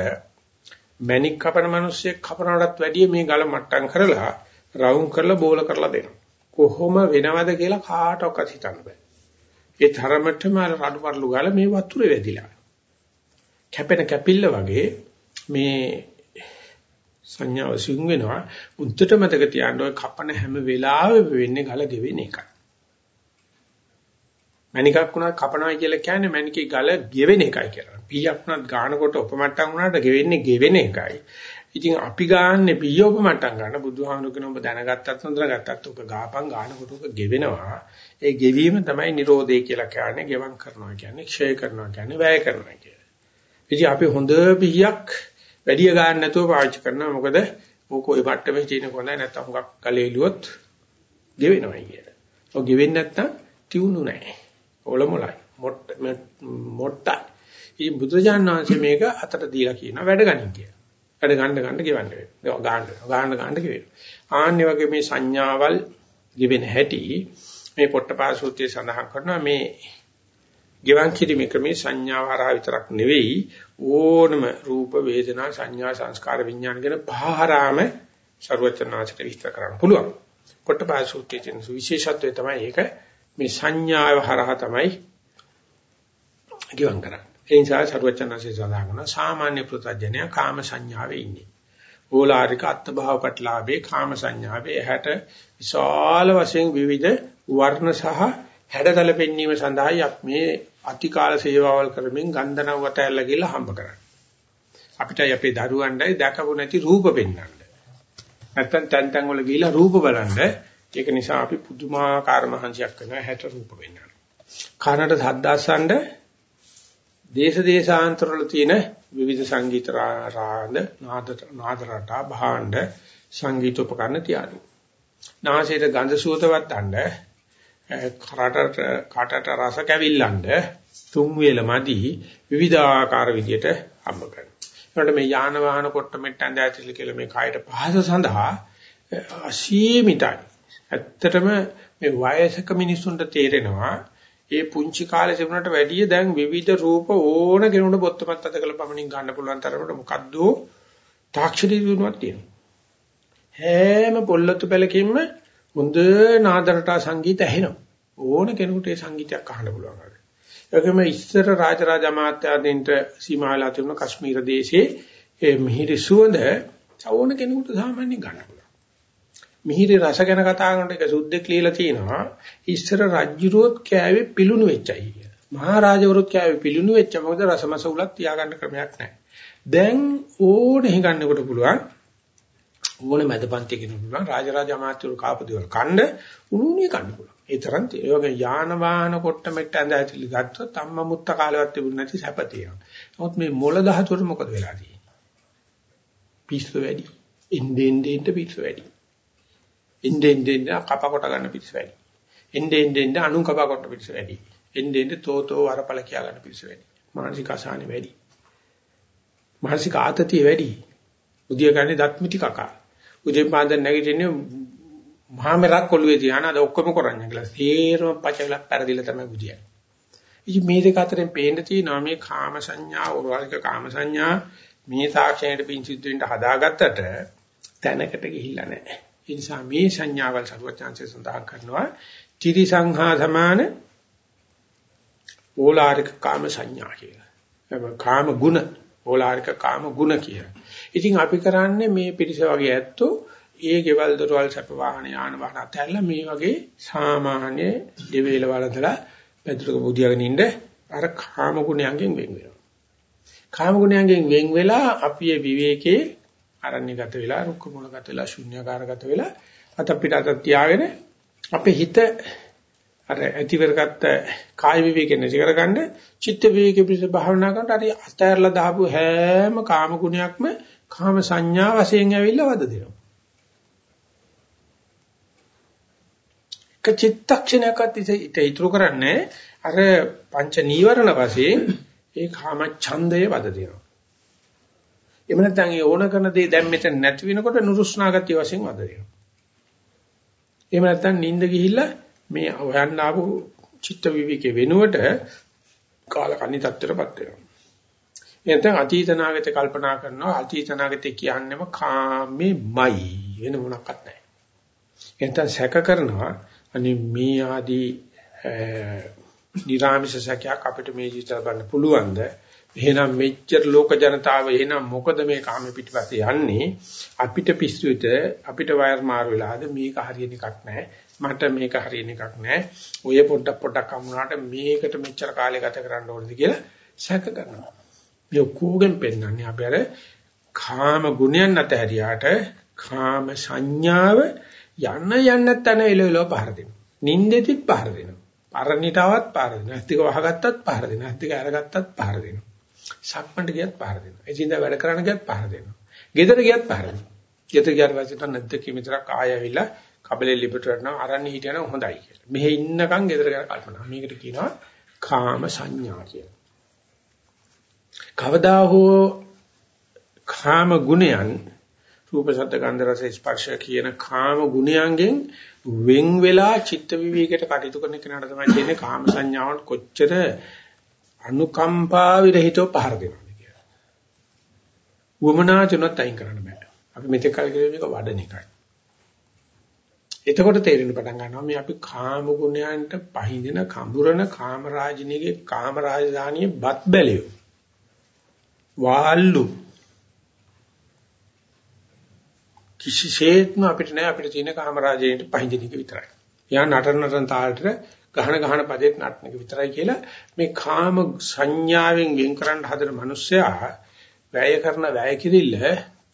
මැණික් කපන මිනිස්සෙක් කපනවටත් වැඩිය මේ ගල මට්ටම් කරලා රවුම් කරලා බෝල කරලා දෙනවා. කොහොම වෙනවද කියලා කාටවත් හිතන්න බෑ. ඒ තරමටම අර රඩුපරළු ගාල මේ වතුරේ වැදිලා. කැපෙන කැපිල්ල වගේ මේ සංඥාව සිං වෙනවා. උන්ටට මතක තියාගන්න ඔය කපන හැම වෙලාවෙම වෙන්නේ ගල ගෙවෙන එකයි. මණිකක් වුණා කපනවා කියලා කියන්නේ මණිකේ ගල ගෙවෙන එකයි කියලා. පීයක් වුණත් ගානකොට උපමට්ටම් වුණාට ගෙවෙන්නේ ගෙවෙන එකයි. ඉතින් අපි ගාන්නේ පියෝප මට්ටම් ගන්න බුදුහාමුදුරු කියන ඔබ දැනගත්තත් නොදැනගත්තත් ඔක ගාපන් ගානකොට ඔක ගෙවෙනවා. ඒ ගෙවීම තමයි Nirodhe කියලා කියන්නේ ගෙවම් කරනවා කියන්නේ ක්ෂය කරනවා කියන්නේ වැය කරනවා කියන්නේ. ඉතින් අපි හොඳ පිහියක් වැඩි ගන්න නැතුව පාවිච්චි කරනවා මොකද ඕක ඔය මට්ටමේ තියෙන කොනයි නැත්තම් හුඟක් කලෙලියොත් ගෙවෙනවා කියන්නේ. ඔය ගෙවෙන්නේ නැත්තම් තියුණු නැහැ. ඔලොමලයි. මොට්ට මොට්ටයි. ඉතින් බුදුරජාණන් වහන්සේ මේක අතට දීලා කියනවා වැඩ ගනින් කියලා. වැඩ ගන්න ගන්න ගෙවන්න වෙනවා. ගන්න ගන්න ගන්න ගෙවෙනවා. ආන්නේ වගේ මේ සංඥාවල් ගෙවෙන හැටි මේ පොට්ටපාසූත්‍රයේ සඳහන් කරනවා මේ ගෙවන් කිරීමේ ක්‍රමේ සංඥාව හරහා විතරක් නෙවෙයි ඕනම රූප වේදනා සංඥා සංස්කාර විඥාන කියන පහරාම ਸਰවචනාචට විස්තර කරන්න පුළුවන්. පොට්ටපාය සූත්‍රයේ තියෙන විශේෂත්වය තමයි ඒක මේ සංඥාව හරහා තමයි ගිවන් කරන්නේ. ඒ නිසා සරුවචනanse සඳහන් කරන සාමාන්‍ය පෘථජනය කාම සංඥාවේ ඉන්නේ. ඕලාරික අත්භාව පටලාවේ කාම සංඥාවේ ඇහැට විශාල වශයෙන් විවිධ වර්ණ සහ හැඩතල පෙන්වීම සඳහායි අපි මේ අතිකාල සේවාවල් කරමින් ගන්ධනවට ඇල්ල ගිහලා හම්බ කරන්නේ. අපිටයි අපේ දරුවන්ටයි දැකපු නැති රූප පෙන්වන්න. නැත්තම් තැන් තැන් වල ගිහිලා රූප බලන්න. ඒක නිසා අපි පුදුමාකාර මහන්සියක් කරනවා හැට රූප පෙන්වන්න. කනට සද්දාසන්න දේශ දේශාන්තර වල තියෙන විවිධ සංගීත රාග නාද නාද රටා භාණ්ඩ සංගීත උපකරණ තියාදු. නාසයට ගඳ සුවඳවත් ගන්න කරටට කටට රස කැවිල්ලන්න තුන් වේල මදි විවිධාකාර විදියට හම්බ කරනවා. ඒකට මේ යාන වාහන කොට මෙට්ටන් දැතිලි කියලා මේ කායට පහස සඳහා අසීමිතයි. ඇත්තටම මේ වයසක මිනිසුන්ට තේරෙනවා ඒ පුංචි කාලේ තිබුණට වැඩිය දැන් විවිධ රූප ඕන කෙනෙකුට බොත්තමත් අත කළ පමණින් ගන්න පුළුවන් තරමට මොකද්ද තාක්ෂණික දිනුවක් තියෙනවා. හැම පොල්ලතු පෙලකින්ම හොඳ නාදරට සංගීත ඇහෙනවා. ඕන කෙනෙකුට ඒ සංගීතයක් අහන්න පුළුවන්. ඒකම ඉස්සර රාජරාජ අමාත්‍යාදීන්ට සීමාලා තිබුණ කශ්මීර දේශයේ ඒ මිහිරි සුවඳ ඕන කෙනෙකුට සාමාන්‍යයෙන් ගන්න පුළුවන්. මිහිරි රස ගැන කතා කරනකොට ඒක සුද්ධෙක් ලියලා තිනවා. ඉස්සර රජ්ජුරුවොත් කෑවේ පිලුණු වෙච්චයි කියලා. මහරජවරුත් කෑවේ පිලුණු වෙච්ච මොකද රසමස උලක් තියාගන්න ක්‍රමයක් නැහැ. දැන් ඕන හිඟන්නකොට පුළුවන් ඕනේ මැදපන්ති කෙනෙකුට පුළුවන් රාජරාජ අමාත්‍යවරු කාපු දේවල් කන්න උණුනේ කන්න පුළුවන්. ඒ තරම් ඒ වගේ යාන වාහන කොට මෙට්ට ඇඳ ඇතුළි ගත්තොත් අම්ම මුත්ත කාලවත් තිබුණ නැති සැප තියෙනවා. නමුත් මේ මොළ ධාතුවට මොකද වෙලා තියෙන්නේ? පිස්සු වැඩි. ඉන්නේ ඉන්නේ පිස්සු වැඩි. ඉන්නේ ඉන්නේ කප කොට ගන්න පිස්සු වැඩි. ඉන්නේ ඉන්නේ අණු කප කොට පිස්සු වැඩි. ඉන්නේ ඉන්නේ තෝතෝ වරපල කියා ගන්න පිස්සු වැඩි. මානසික අසහනෙ වැඩි. මානසික ආතතිය වැඩි. උදිය ගන්නේ දත් මිටි කකා. උදේ පාන්දර නැගිටින්නේ මහා මෙරක් කොළුවේ තියාන අද ඔක්කොම කරන්නේ කියලා. සේරම පචල පෙරදිලා තමයි බුදියන්නේ. ඉතින් මේ දෙක අතරින් පේන්න තියෙනවා මේ කාම සංඥා, උරාලික කාම සංඥා මේ සාක්ෂණයට පිංසිද්ධ වෙන්න හදාගත්තට තැනකට ගිහිල්ලා නැහැ. ඒ නිසා මේ සංඥාවල් සරුවචාන්සේ සඳහන් කරනවා ත්‍රිදි සංහා සමාන ඕලාරික කාම සංඥා කියලා. කාම ගුණ, ඕලාරික කාම ගුණ කියලා. ඉතින් අපි කරන්නේ මේ පිරිස වගේ ඇත්තෝ ඒ ගෙවල් දොරවල් සැප වාහන යාන වාහන අතහැරලා මේ වගේ සාමාන්‍ය දෙවේල වලදලා පැදුරක බුදියාගෙන ඉන්න අර කාම ගුණයන්ගෙන් වෙන් වෙනවා. කාම ගුණයන්ගෙන් වෙන් වෙලා අපි ඒ විවේකේ අරණ්‍යගත වෙලා රුක්ක මූලගත වෙලා ශුන්‍යකාරගත වෙලා අත පිට අත තියාගෙන අපේ හිත අර ඇතිවරගත්ත කාය විවේකෙ නැති කරගන්න චිත්ත විවේකෙ පිස භාවනා කරනට හරි අතහැරලා දාපු හැම කාම ගුණයක්ම කාම සංඥා වශයෙන් ඇවිල්ලා වද දෙනවා. එක චිත්තක්ෂණයක්වත් ඉත ඉතුරු කරන්නේ අර පංච නීවරණ වශයෙන් ඒ කාම ඡන්දය වද දෙනවා. එහෙම නැත්නම් ඒ ඕන කරන දේ දැන් මෙතන නැති වෙනකොට නුරුස්නාගතිය වශයෙන් වද දෙනවා. එහෙම නැත්නම් නිින්ද ගිහිල්ලා මේ හොයන්න ආපු චිත්ත විවිකේ වෙනුවට කාලකන්ණි තත්ත්වයටපත් වෙනවා. එතෙන් අතීත නාගත කල්පනා කරනවා අතීත නාගතේ කියන්නේම කාමෙමයි වෙන මොනක්වත් නැහැ. එතෙන් සැක කරනවා අනේ මේ ආදී නිරාමිෂ සැකයක් අපිට මේ ජීවිතය ගන්න පුළුවන්ද? එහෙනම් මෙච්චර ලෝක ජනතාව එහෙනම් මොකද මේ කාම පිටිපස්සේ යන්නේ? අපිට පිස්සුවිට අපිට වයර් මාරු වෙලාද මේක හරියන එකක් නැහැ. මට මේක හරියන එකක් නැහැ. ඔය පොඩක් පොඩක් අමුණාට මේකට මෙච්චර කාලය ගත කරන්න ඕනද කියලා සැක කරනවා. මේ කෝගෙන් පෙන්වන්නේ අපි අර කාම ගුණයන් අතහැරියාට කාම සංඥාව යන්න යන්න තන එළවලව පහර දෙනවා. නින්දෙතිත් පහර දෙනවා. පරණිතාවත් පහර දෙනවා. ඇත්තික වහගත්තත් පහර දෙනවා. ඇත්තික අරගත්තත් පහර දෙනවා. සක්මන්ට ගියත් පහර දෙනවා. එදින්දා වැඩ කරන්න ගියත් පහර දෙනවා. ගෙදර ගියත් පහර දෙනවා. ගෙදර ගියාට පස්සේ නැද්ද කිමිතරක් ආය ඇවිල්ලා කබලේ ලිපට වටනවා අරන් හිටියනම් හොඳයි කියලා. මෙහෙ ඉන්නකම් ගෙදර ගැන කල්පනා. මේකට කියනවා කාම සංඥා කියලා. කවදා හෝ කාම ගුණයන් රූප ශබ්ද ගන්ධ රස ස්පර්ශ කියන කාම ගුණයන්ගෙන් වෙන් වෙලා චිත්ත විවේකයට කටයුතු කරන කෙනාට තමයි කියන්නේ කාම සංඥාවන් කොච්චර අනුකම්පා විරහිතව පහර දෙනවද කියලා. වමනා තුනත් අයින් කරන්න බෑ. අපි මෙතෙක් කල් කිව්වේ මේක වඩන එකයි. එතකොට තේරෙන්න පටන් ගන්නවා මේ අපි කාම ගුණයන්ට පහඳින කඹුරන කාම රාජිනීගේ කාම රාජධානියේ බත් බැලියෝ. වාල්ලු කිසිසේත්ම අපිට නෑ අපිට තියෙන කාම රාජිනීට පහඳින එක විතරයි. යා නටන නටන තාලට ගහන ගහන පදෙත් නටන එක විතරයි කියලා මේ කාම සංඥාවෙන් වෙන් කරන්න හදන මිනිස්සයා වැය කරන වැය කිරිල්ල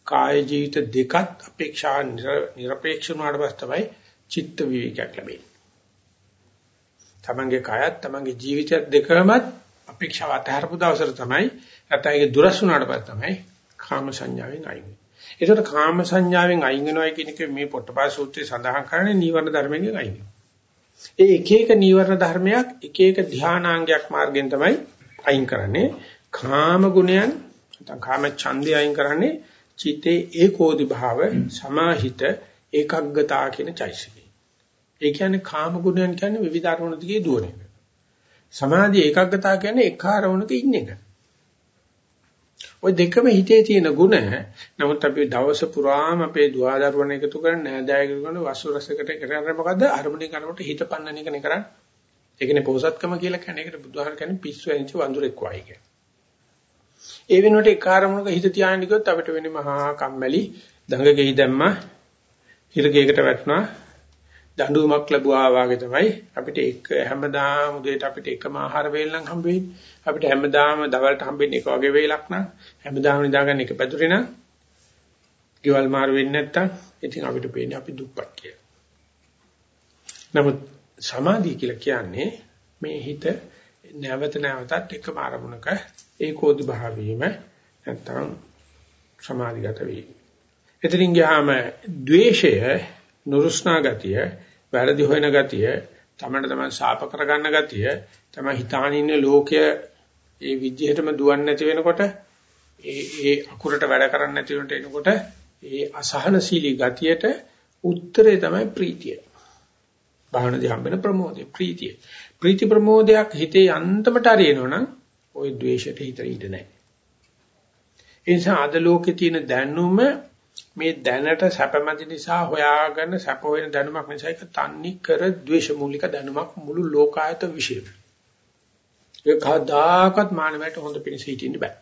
කාය ජීවිත දෙකත් අපේක්ෂා නිර්පේක්ෂ වුණාට පස්සේ තමයි චිත්ත විවේකයක් ලැබෙන්නේ. තමන්ගේ කායත් තමන්ගේ ජීවිතයත් දෙකම අපේක්ෂාව අතහැරපු දවසට තමයි නැත්නම් ඒක දුරස් වුණාට පස්සේ තමයි කාම සංඥාවෙන් අයින් වෙන්නේ. ඒකට කාම සංඥාවෙන් අයින් වෙනවා කියන එක මේ පොට්ටපාය සූත්‍රයේ සඳහන් කරන්නේ නීවරණ ධර්මයෙන් අයින් වෙනවා. ඒ එක එක නීවරණ ධර්මයක් එක එක ධානාංගයක් මාර්ගයෙන් තමයි අයින් කරන්නේ. කාම ගුණයන් නැත්නම් කාම ඡන්දය අයින් කරන්නේ චිතේ ඒකෝදි භාව සමාහිත ඒකග්ගතා කියන චෛසිකය. ඒ කියන්නේ කාම ගුණයන් කියන්නේ විවිධ අරමුණු දිගේ දුවන එක. සමාධි ඒකග්ගතා කියන්නේ එක අරමුණක ඉන්න එක. ওই දෙකම හිතේ තියෙන ಗುಣ නමුත් අපි දවස පුරාම අපේ දුවදරුවන් එකතු කරන නෑදෑයෙකු කරන වස්තු රසයකට කරන්නේ මොකද්ද අරමුණේ කරනකොට හිත පන්නන එකනේ කරන්නේ. ඒකනේ පොහසත්කම කියලා කියන්නේ. ඒකට බුදුහාර කියන්නේ පිස්සු ඇනිච්ච වඳුරෙක් වයි කියන්නේ. ඒ වෙනුවට ඒ කාර්මුණක හිත තියාගෙන ගියොත් අපිට වෙන්නේ මහා කම්මැලි දඟගෙයි දැම්මා හිරගේකට වැටුණා දඬුවමක් ලැබුවා වාගේ තමයි අපිට එක හැමදාම උදේට අපිට එකම ආහාර වේලක් හම්බ වෙන්නේ අපිට හැමදාම දවල්ට හම්බෙන්නේ එක වගේ වේලක් නම් හැමදාම නිදාගන්න එක පැතුරේ නම් ගෙවල් මාරු වෙන්නේ නැත්තම් ඉතින් අපිට පේන්නේ අපි දුප්පත් කියලා. නමුත් සමාධිය කියලා කියන්නේ මේ හිත නැවත නැවතත් එකම අරමුණක ඒකෝදි භාවීම නැත්තම් සමාධිගත වීම. එතනින් ගියාම ද්වේෂය, නුරුස්නා ගතිය, වැරදි හොයන ගතිය, තමන්ට තමන් ශාප කරගන්න ගතිය, තමයි හිතාන ඉන්න ලෝකය ඒ විදිහටම දුවන්නේ නැති වෙනකොට ඒ ඒ අකුරට වැඩ කරන්නේ නැති වෙනට එනකොට ඒ අසහනශීලී ගතියට උත්තරේ තමයි ප්‍රීතිය. භාවනාවේ හම්බෙන ප්‍රමෝදය, ප්‍රීතිය. ප්‍රීති ප්‍රමෝදයක් හිතේ යන්තමට අරිනවනම් ওই ද්වේෂයට හිත ඉඳ නැහැ. ඒ නිසා අද ලෝකේ තියෙන දැනුම මේ දැනට සැපමැදි නිසා හොයාගෙන සැප වෙන දැනුමක් නිසා ඒක තන්නේ කර ද්වේෂ මූලික දැනුමක් මුළු ලෝකායත විශ්ේ. ඒක කවදාකවත් මානවයට හොඳ පිණිස හිටින්න බෑ.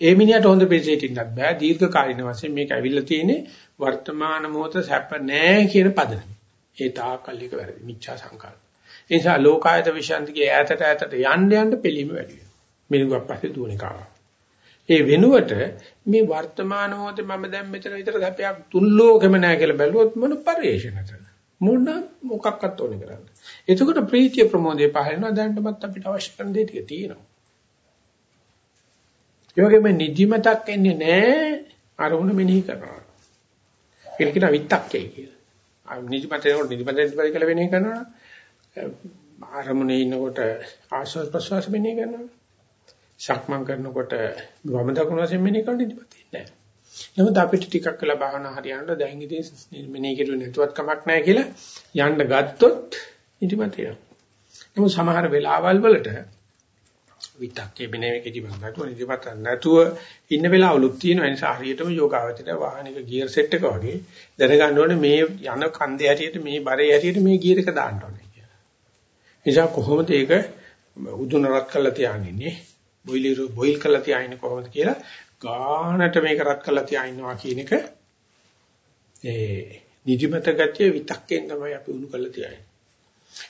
ඒ මිනිහට හොඳ පිණිස හිටින්නත් බෑ දීර්ඝ කාලින වශයෙන් මේක ඇවිල්ලා තියෙන්නේ වර්තමාන මොහොත සැප නෑ කියන පදනම. ඒ තාකල් එක වැරදි මිච්ඡා සංකල්ප. ඒ නිසා ලෝකායත විශ්යන්තිගේ ඈතට ඈතට යන්න යන්න පිළිම වැඩි වෙනවා. මිනිගක් පස්සේ දුවන එක. ඒ වෙනුවට මේ වර්තමාන මොහොතේ මම දැන් මෙතන විතර සැපයක් තුල්ලෝකෙම නැහැ කියලා බැලුවොත් මොන පරිේශනද? මොන මොකක්වත් ඕනේ කරන්නේ. එතකොට ප්‍රීතිය ප්‍රමෝදය පහළනවා දැනටමත් අපිට අවශ්‍ය කරන දේ ටික තියෙනවා. ඒ වගේම නිදිමතක් එන්නේ නැහැ අරමුණ මෙනෙහි කරනවා. ඒක කියන විත්තක්කේ කියලා. නිදිමතේනකොට නිදිමතෙන් ඉස්සර කියලා වෙනෙහි කරනවා. ආරමුණේ ඉන්නකොට ආශ්වාස ප්‍රශ්වාස මෙනෙහි කරනවා. සක්මන් කරනකොට වම දකුණු වශයෙන් මෙනෙහි කරන්න ඉඩපත් නැහැ. නමුත් අපිට ටිකක් වෙලා භාවනා හරියනකොට දැන් ඉතින් මෙනෙහි කෙරුවේ නැතුවත් කමක් නැහැ කියලා යන්න ගත්තොත් ඉදිමත් වෙනවා. නමුත් සමහර වෙලාවල් වලට විතක්කේ බිනේකෙදි මන්නට ඉදිමත් නැතුව ඉන්න වෙලාවලුත් තියෙනවා. ඒ නිසා හරියටම යෝගාවචරය වාහනික ගියර් සෙට් එක වගේ දැනගන්න ඕනේ මේ යන කන්දේ හැටියට මේ බරේ හැටියට මේ ගියර් එක දාන්න ඕනේ කියලා. නිසා කොහොමද ඒක උදුන රත් කරලා තියාගන්නේ? බොයිලර් බොයිල් කරලා තියාගෙන කොහොමද කියලා ගානට මේක රත් කරලා තියාිනවා කියන එක. ඒ නිදිමත ගතිය විතක්කෙන් තමයි අපි උණු කරලා තියාන්නේ.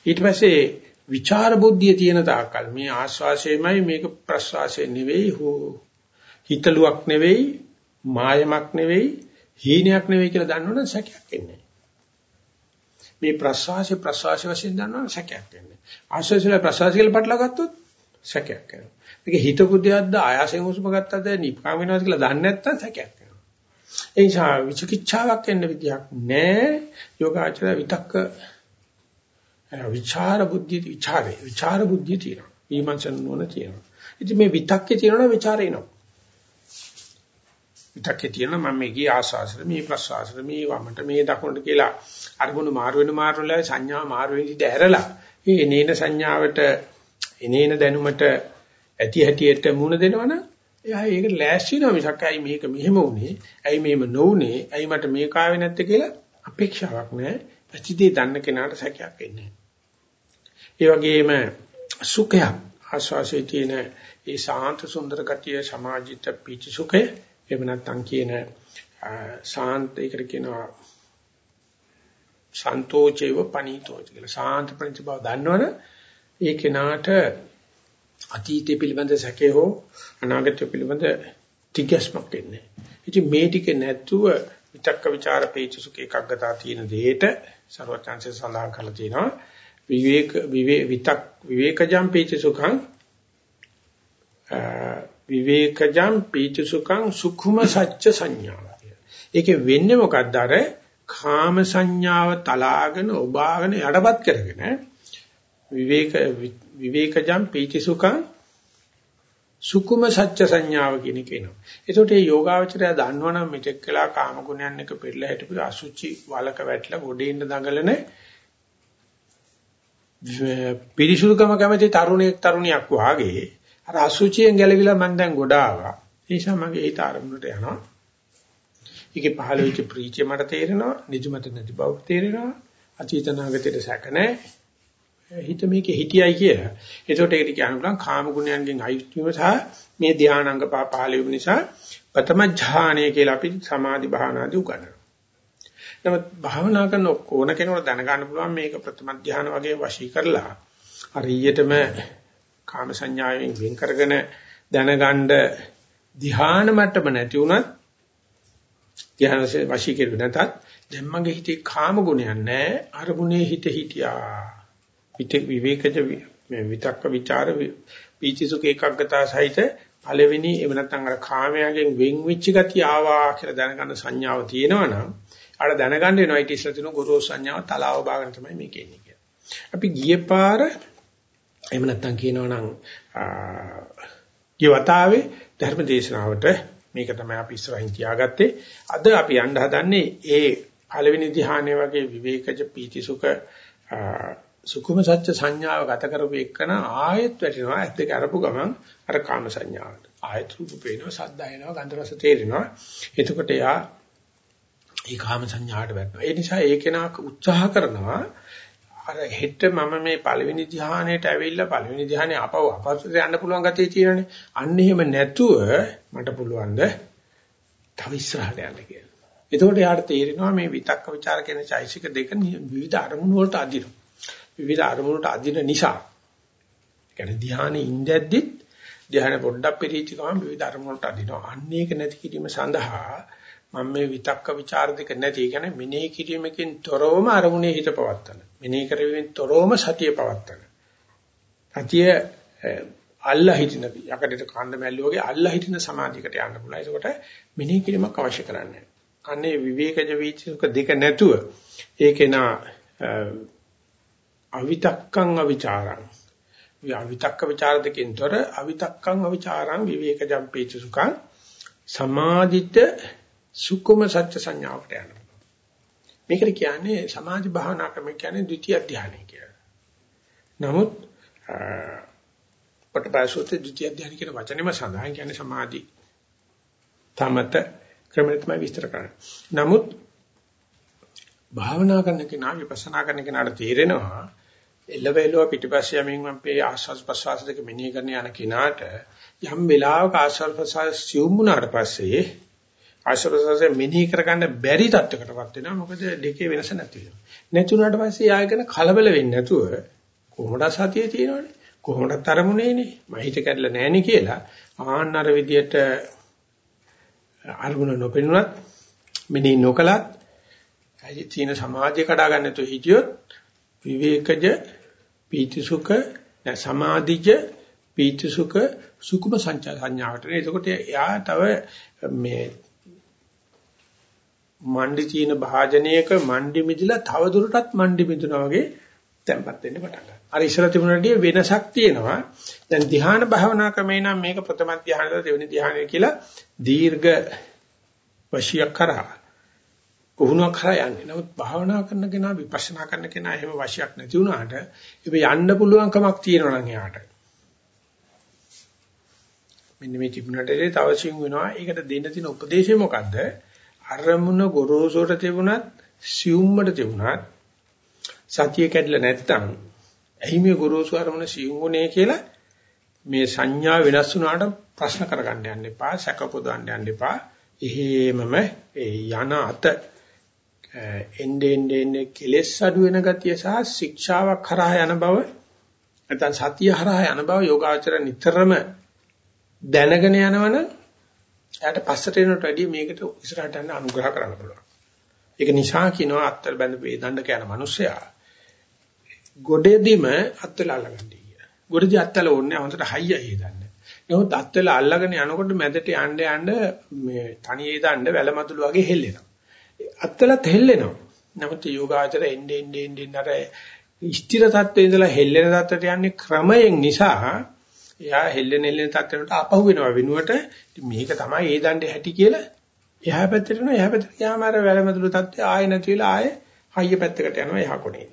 ඊට පස්සේ විචාර බුද්ධිය තියෙන තාක්කල් මේ ආස්වාසයමයි මේක ප්‍රස්වාසය නෙවෙයි හිතලුවක් නෙවෙයි මායමක් නෙවෙයි හීනයක් නෙවෙයි කියලා දන්නවනම් සැකයක් එන්නේ මේ ප්‍රස්වාසය ප්‍රස්වාසය වශයෙන් දන්නවනම් සැකයක් එන්නේ ආස්වාසයල ප්‍රස්වාසය කියලා පටලවා ගත්තොත් සැකයක් එනවා. මේක හිතපු දෙයක්ද ආයාසයෙන් හුස්ම ගත්තද නිප්කාම වෙනවද කියලා දන්නේ නැත්නම් සැකයක් වෙනවා. ඒ නිසා විචිකිච්ඡාවක් එන්න විදියක් නැහැ. යෝගාචර විතක්ක විචාර බුද්ධි විචාරේ විචාර බුද්ධිය තියෙනවා. ඊමන්සන් නෝන තියෙනවා. ඉතින් මේ විතක්කේ තියෙනවා විචාරේ නෝ. විතක්කේ තියෙනවා මම මේ ගිය ආශාසර මේ ප්‍රසආසර මේ වමට මේ දකුණට කියලා අරමුණු මාරු වෙන මාරු වෙලා සංඥා මාරු වෙන ඉඳ ඇරලා මේ එනේන සංඥාවට එනේන දැනුමට ඇති හැටියට මුණ දෙනවනම් එයා ඒකට ලෑස්ති වෙනවා මිසක් ඇයි මේක මෙහෙම වුනේ? ඇයි මෙහෙම නොවුනේ? ඇයි මට මේක ආවේ නැත්තේ කියලා අපේක්ෂාවක් නැහැ. ඇතිදී දන්න කෙනාට සැකයක් එන්නේ ඒ වගේම සුඛයක්. ආස්වාසේ තියෙන ඒ සාන්ත සුන්දර ගතිය සමාජිත පීචි සුඛය එහෙම නැත්නම් කියන සාන්ත ඒකට කියනවා සන්තෝචේව පනීතෝච කියලා. සාන්ත ප්‍රතිච බව දන්නවනේ ඒ කෙනාට අතීතය පිළිබඳ සැකේ හෝ අනාගතය පිළිබඳ තිගැස්මක් එන්නේ. ඉතින් මේ ටික නැතුව විතක්ක ਵਿਚාර පේචසුක එකග්ගතා තියෙන දෙයට ਸਰවඥාන්සේ සඳහන් කරලා තිනවා විවේක විතක් විවේකජම් පේචසුඛං විවේකජම් පීචසුඛං සුඛුම සච්ච සංඥාව. ඒකේ වෙන්නේ මොකක්ද අර කාම සංඥාව තලාගෙන ඔබාගෙන යඩපත් කරගෙන විවේක විවේකජම් පීචසුඛං සුකුම සත්‍ය සංඥාව කියන එක එනවා. ඒකට මේ යෝගාවචරය දන්නවනම් මෙතෙක් කළා කාම ගුණයන් එක පෙරලා හිටපු අසුචි වලක වැටලා ගොඩේ ඉන්න දඟලන පිරිසුදුකම කැමති තරුණයෙක් තරුණියක් වාගේ අර අසුචියෙන් ගැලවිලා මම දැන් ගොඩ ආවා. ඒ නිසා මගේ හිත ආරමුණට යනවා. ඒකේ පහළ වෙච්ච ප්‍රීතිය මට තේරෙනවා, නිදිමත නැති බව තේරෙනවා. අචීතනාගතයට සැක නැහැ. හිත මේකේ හිටියයි කියලා. ඒකට ඒකට කියන්න පුළුවන් කාම ගුණයන්ගෙන් අයිතිවීම සහ මේ ධානාංග පහළ වීම නිසා ප්‍රථම ඥානය කියලා අපි සමාධි භාවනාදී උගන්වනවා. නමුත් භාවනා කරන ඕන කෙනෙකුට දැනගන්න පුළුවන් මේක ප්‍රථම ධානය වගේ වශී කරලා හරියටම කාම සංඥාවෙන් වෙන් කරගෙන දැනගන්න ධ්‍යාන මට්ටම නැති වුණත් ධ්‍යානසේ වශී කෙරුවේ නැතත් දැන් මගේ හිතේ කාම ගුණයක් නැහැ අරමුණේ හිත හිටියා පිට විවේකජ මේ විතක්ක ਵਿਚාර පීචිසුක ඒකග්ගතා සහිත පළවෙනි එව නැත්නම් අර කාමයෙන් වෙන් වෙච්ච ගතිය ආවා කියලා දැනගන්න සංඥාව තියෙනවනම් අර දැනගන්න වෙනවා ඊට ඉස්සර තියෙන ගුරු සංඥාව තලාව බාගෙන තමයි මේක එන්නේ කියලා. අපි ගියේ පාර එහෙම නැත්නම් කියනවනම් ගියවතාවේ ධර්ම දේශනාවට මේක තමයි අපි ඉස්සරහින් තියාගත්තේ. අද අපි යන්න හදන්නේ ඒ පළවෙනි ධ්‍යානයේ වගේ විවේකජ පීතිසුඛ සුකුම සත්‍ය සංඥාව ගත කරපු එකන ආයෙත් වැටෙනවා ඇත්ත දෙක අරපු ගමන් අර කාම සංඥාවට. ආයෙත් රූප පේනවා, ශබ්ද ඇහෙනවා, ගන්ධ රස තේරෙනවා. එතකොට යා ඒ කාම සංඥාවට වැටෙනවා. ඒ නිසා ඒ කෙනා උත්සාහ කරනවා අර හෙට මම මේ පළවෙනි ධ්‍යානයට ඇවිල්ලා පළවෙනි ධ්‍යානේ අපව අපස්සට යන්න පුළුවන් ගතිය තියෙනනේ. අන්න එහෙම නැතුව මට පුළුවන් ද තව ඉස්සරහට යන්න කියලා. එතකොට යාට තේරෙනවා මේ විතක්ක ਵਿਚාර කියන චෛසික දෙක විවිධ අරමුණු වලට අදිනවා. විවිධ අරමුණු වලට අදින නිසා. කියන්නේ ධ්‍යානෙ ඉඳද්දිත් ධ්‍යාන පොඩ්ඩක් පිළිච්ච ගමන් විවිධ අරමුණු වලට අදිනවා. අන්න ඒක නැති කිරීම සඳහා මම මේ විතක්ක ਵਿਚාර දෙක නැති. ඒ කියන්නේ මෙනෙහි කිරීමකින් තොරවම අරමුණේ හිත පවත්තන. මෙනෙහි කිරීමෙන් තොරවම සතිය පවත්තන. සතිය අල්ලා හිටින යකඩට කාණ්ඩ මැල්ල වගේ අල්ලා හිටින සමාධියකට යන්න පුළුවන්. ඒකට මෙනෙහි කිරීමක් අවශ්‍ය කරන්නේ. අනේ විවේකජ වීචක දෙක නැතුව ඒකේනා අවිතක්කං අවිචාරං අවිතක්ක ਵਿਚාර දෙකෙන් තොර අවිතක්කං අවිචාරං විවේකජම් පීච සුඛං සමාධිත සුකුම සත්‍ය සංඥාවට යනවා. මේකට කියන්නේ සමාධි භාවනා ක්‍රම කියන්නේ ද්විතිය ධානය කියලා. නමුත් පටපාසෝත ද්විතිය ධානය කියන වචනේම සඳහන් කියන්නේ සමාධි තමත ක්‍රමෙත් තමයි විස්තර කරන්නේ. නමුත් භාවනා කරන කෙනා විපස්සනා කරන කෙනාට තේරෙනවා එළවෙලව පිටිපස්ස යමින් මම මේ ආස්වාස් ප්‍රසවාස දෙක මෙනෙහි කරන යන කෙනාට යම් වෙලාවක ආස්වාස් ප්‍රසවාස සිවුම් වුණාට පස්සේ ආස්වාස් ප්‍රසවාස මෙනෙහි කරගන්න බැරි තත්යකටපත් වෙනවා. මොකද දෙකේ වෙනස නැති වෙනවා. නැතුණාට පස්සේ ආයගෙන කලබල වෙන්නේ නැතුව කොහොමද සතියේ තියෙනවනේ? කොහොමද තරමුනේනේ මම හිත කැඩලා නැහෙනේ කියලා ආන්නර විදියට අරමුණ නොපෙනුනත් මෙනෙහි නොකලත් ඇයි තියෙන සමාධිය කඩා ගන්න තු හිටියොත් විවේකජ පීතිසුඛ සමාධිජ පීතිසුඛ සුකුම සංඥාවට නේ එතකොට එයා තව මේ මණ්ඩි චීන භාජනයක මණ්ඩි මිදලා තව දුරටත් මණ්ඩි මිදුනා වගේ තැම්පත් වෙන්න පටන් ගන්නවා. අර ඉස්සර තිබුණාට වෙනසක් තියෙනවා. දැන් ධ්‍යාන භාවනා ක්‍රමේ නම් මේක ප්‍රථම ධ්‍යානද දෙවෙනි ධ්‍යානද කියලා දීර්ඝ වශියක් කරා පුහුණුවක් කරා යන්නේ. නමුත් භාවනා කරන කෙනා විපස්සනා කරන කෙනා එහෙම වශයක් නැති වුණාට ඉතින් යන්න පුළුවන් කමක් තියෙනවා නම් එයාට. මෙන්න මේ තිබුණාට තව සිං වෙනවා. ඒකට දෙන්න තියෙන උපදේශය මොකද්ද? අරමුණ ගොරෝසුට තිබුණත් සියුම්මට තිබුණත් සතිය කැඩලා නැත්තම් එහි මේ ගුරුසු අරමුණ සියුම්ුනේ කියලා මේ සංඥා වෙනස් වුණාට ප්‍රශ්න කරගන්න යන්න එපා, සැක පොදවන්න යන්න එපා. එහෙමම ඒ යන අත එnde ende ende කෙලෙස් අඩු වෙන ගතිය සහ ශික්ෂාවක් කරා යන බව නැත්නම් සතිය හරහා යන බව යෝගාචර නිතරම දැනගෙන යනවනම් එයාට පස්සට එනට වැඩිය මේකට ඉස්සරහට යන්න අනුග්‍රහ කරන්න පුළුවන්. ඒක නිසා කියනවා අත්තල් බැඳ වේදණ්ඩක යන මිනිස්සයා ගොඩේදීම අත්තල අල්ලගන්නේ කියලා. ගොඩදී අත්තල ඕනේ හොඳට හයිය හේදන්න. නමුත් අත්තල අල්ලගෙන යනකොට මැදට යන්න යන්න මේ තනියේ දණ්ඩ වැලමතුළු වගේ හෙල්ලෙනවා. අත්තලත් හෙල්ලෙනවා. නමුත් යෝගාචර එන්නේ එන්නේ එන්නේ අර ස්ථිර තත්ත්වයේ ඉඳලා හෙල්ලෙන තත්ත්වයට යන්නේ ක්‍රමයෙන් නිසා එයා හෙල්ලෙන හෙල්ලෙන තත්ත්වයට අපහු වෙනවා වෙනුවට මේක තමයි ඒ දණ්ඩේ හැටි කියලා එහා පැත්තට යනවා එහා පැත්තට ගියාම අර වැලමතුළු තත්ත්වය ආයෙ නැති වෙලා ආයෙ හයිය පැත්තකට යනවා එහා කොනේ.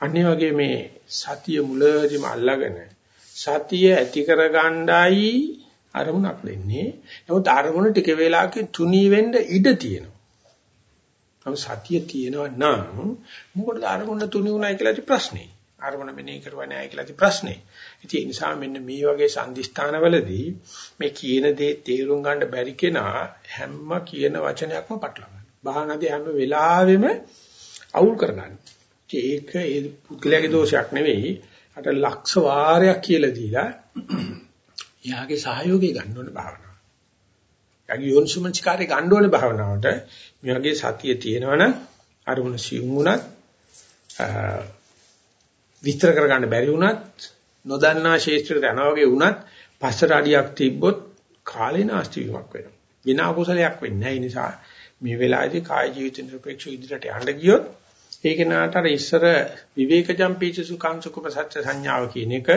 අනිත් වගේ මේ සතිය මුලදීම අල්ලාගෙන සතිය ඇති කරගණ්ඩායි අරමුණක් දෙන්නේ. නමුත් අරමුණ ටික වේලාවකින් තුනී වෙන්න ඉඩ තියෙනවා. නමුත් සතිය තියෙනවා නම් මොකටද අරමුණ තුනී වුණයි කියලාද ප්‍රශ්නේ. අරමුණ මෙනෙහි කරුවා නැහැ කියලාද ප්‍රශ්නේ. ඉතින් ඒ නිසා මෙන්න මේ වගේ සංදිස්ථානවලදී මේ කියන දේ තේරුම් ගන්න බැරි කෙනා හැම කියන වචනයක්ම පටලවා ගන්නවා. බාහනදී හැම වෙලාවෙම අවුල් කරගන්නවා. ඒක ඒ පුද්ගලයාගේ දෝෂයක් නෙවෙයි. අට ලක්ෂ වාරයක් කියලා දීලා එයාගේ සහයෝගය ගන්න ඕනේ භාවනාව. එයාගේ යෝනිසුමංචකාරය ගන්න ඕනේ භාවනාවට. මේ වගේ සතිය තියෙනවනම් අරමුණ සිවුම් වුණත් විස්තර කරගන්න බැරි වුණත් නොදන්නා ශේෂ්ත්‍රයට යනවා වගේ වුණත් පස්සට අඩියක් තිබ්බොත් කාලේ නාස්ති වීමක් වෙනවා. වින අකුසලයක් වෙන්නේ නැහැ. ඒ නිසා මේ වෙලාවේදී කාය ජීවිත නිරපේක්ෂ ඉදිරියට යන්න ගියොත් ඒක නාතර ඉස්සර විවේකජම් පීච සුඛං සුඛම සත්‍ය සංඥාව කියන එක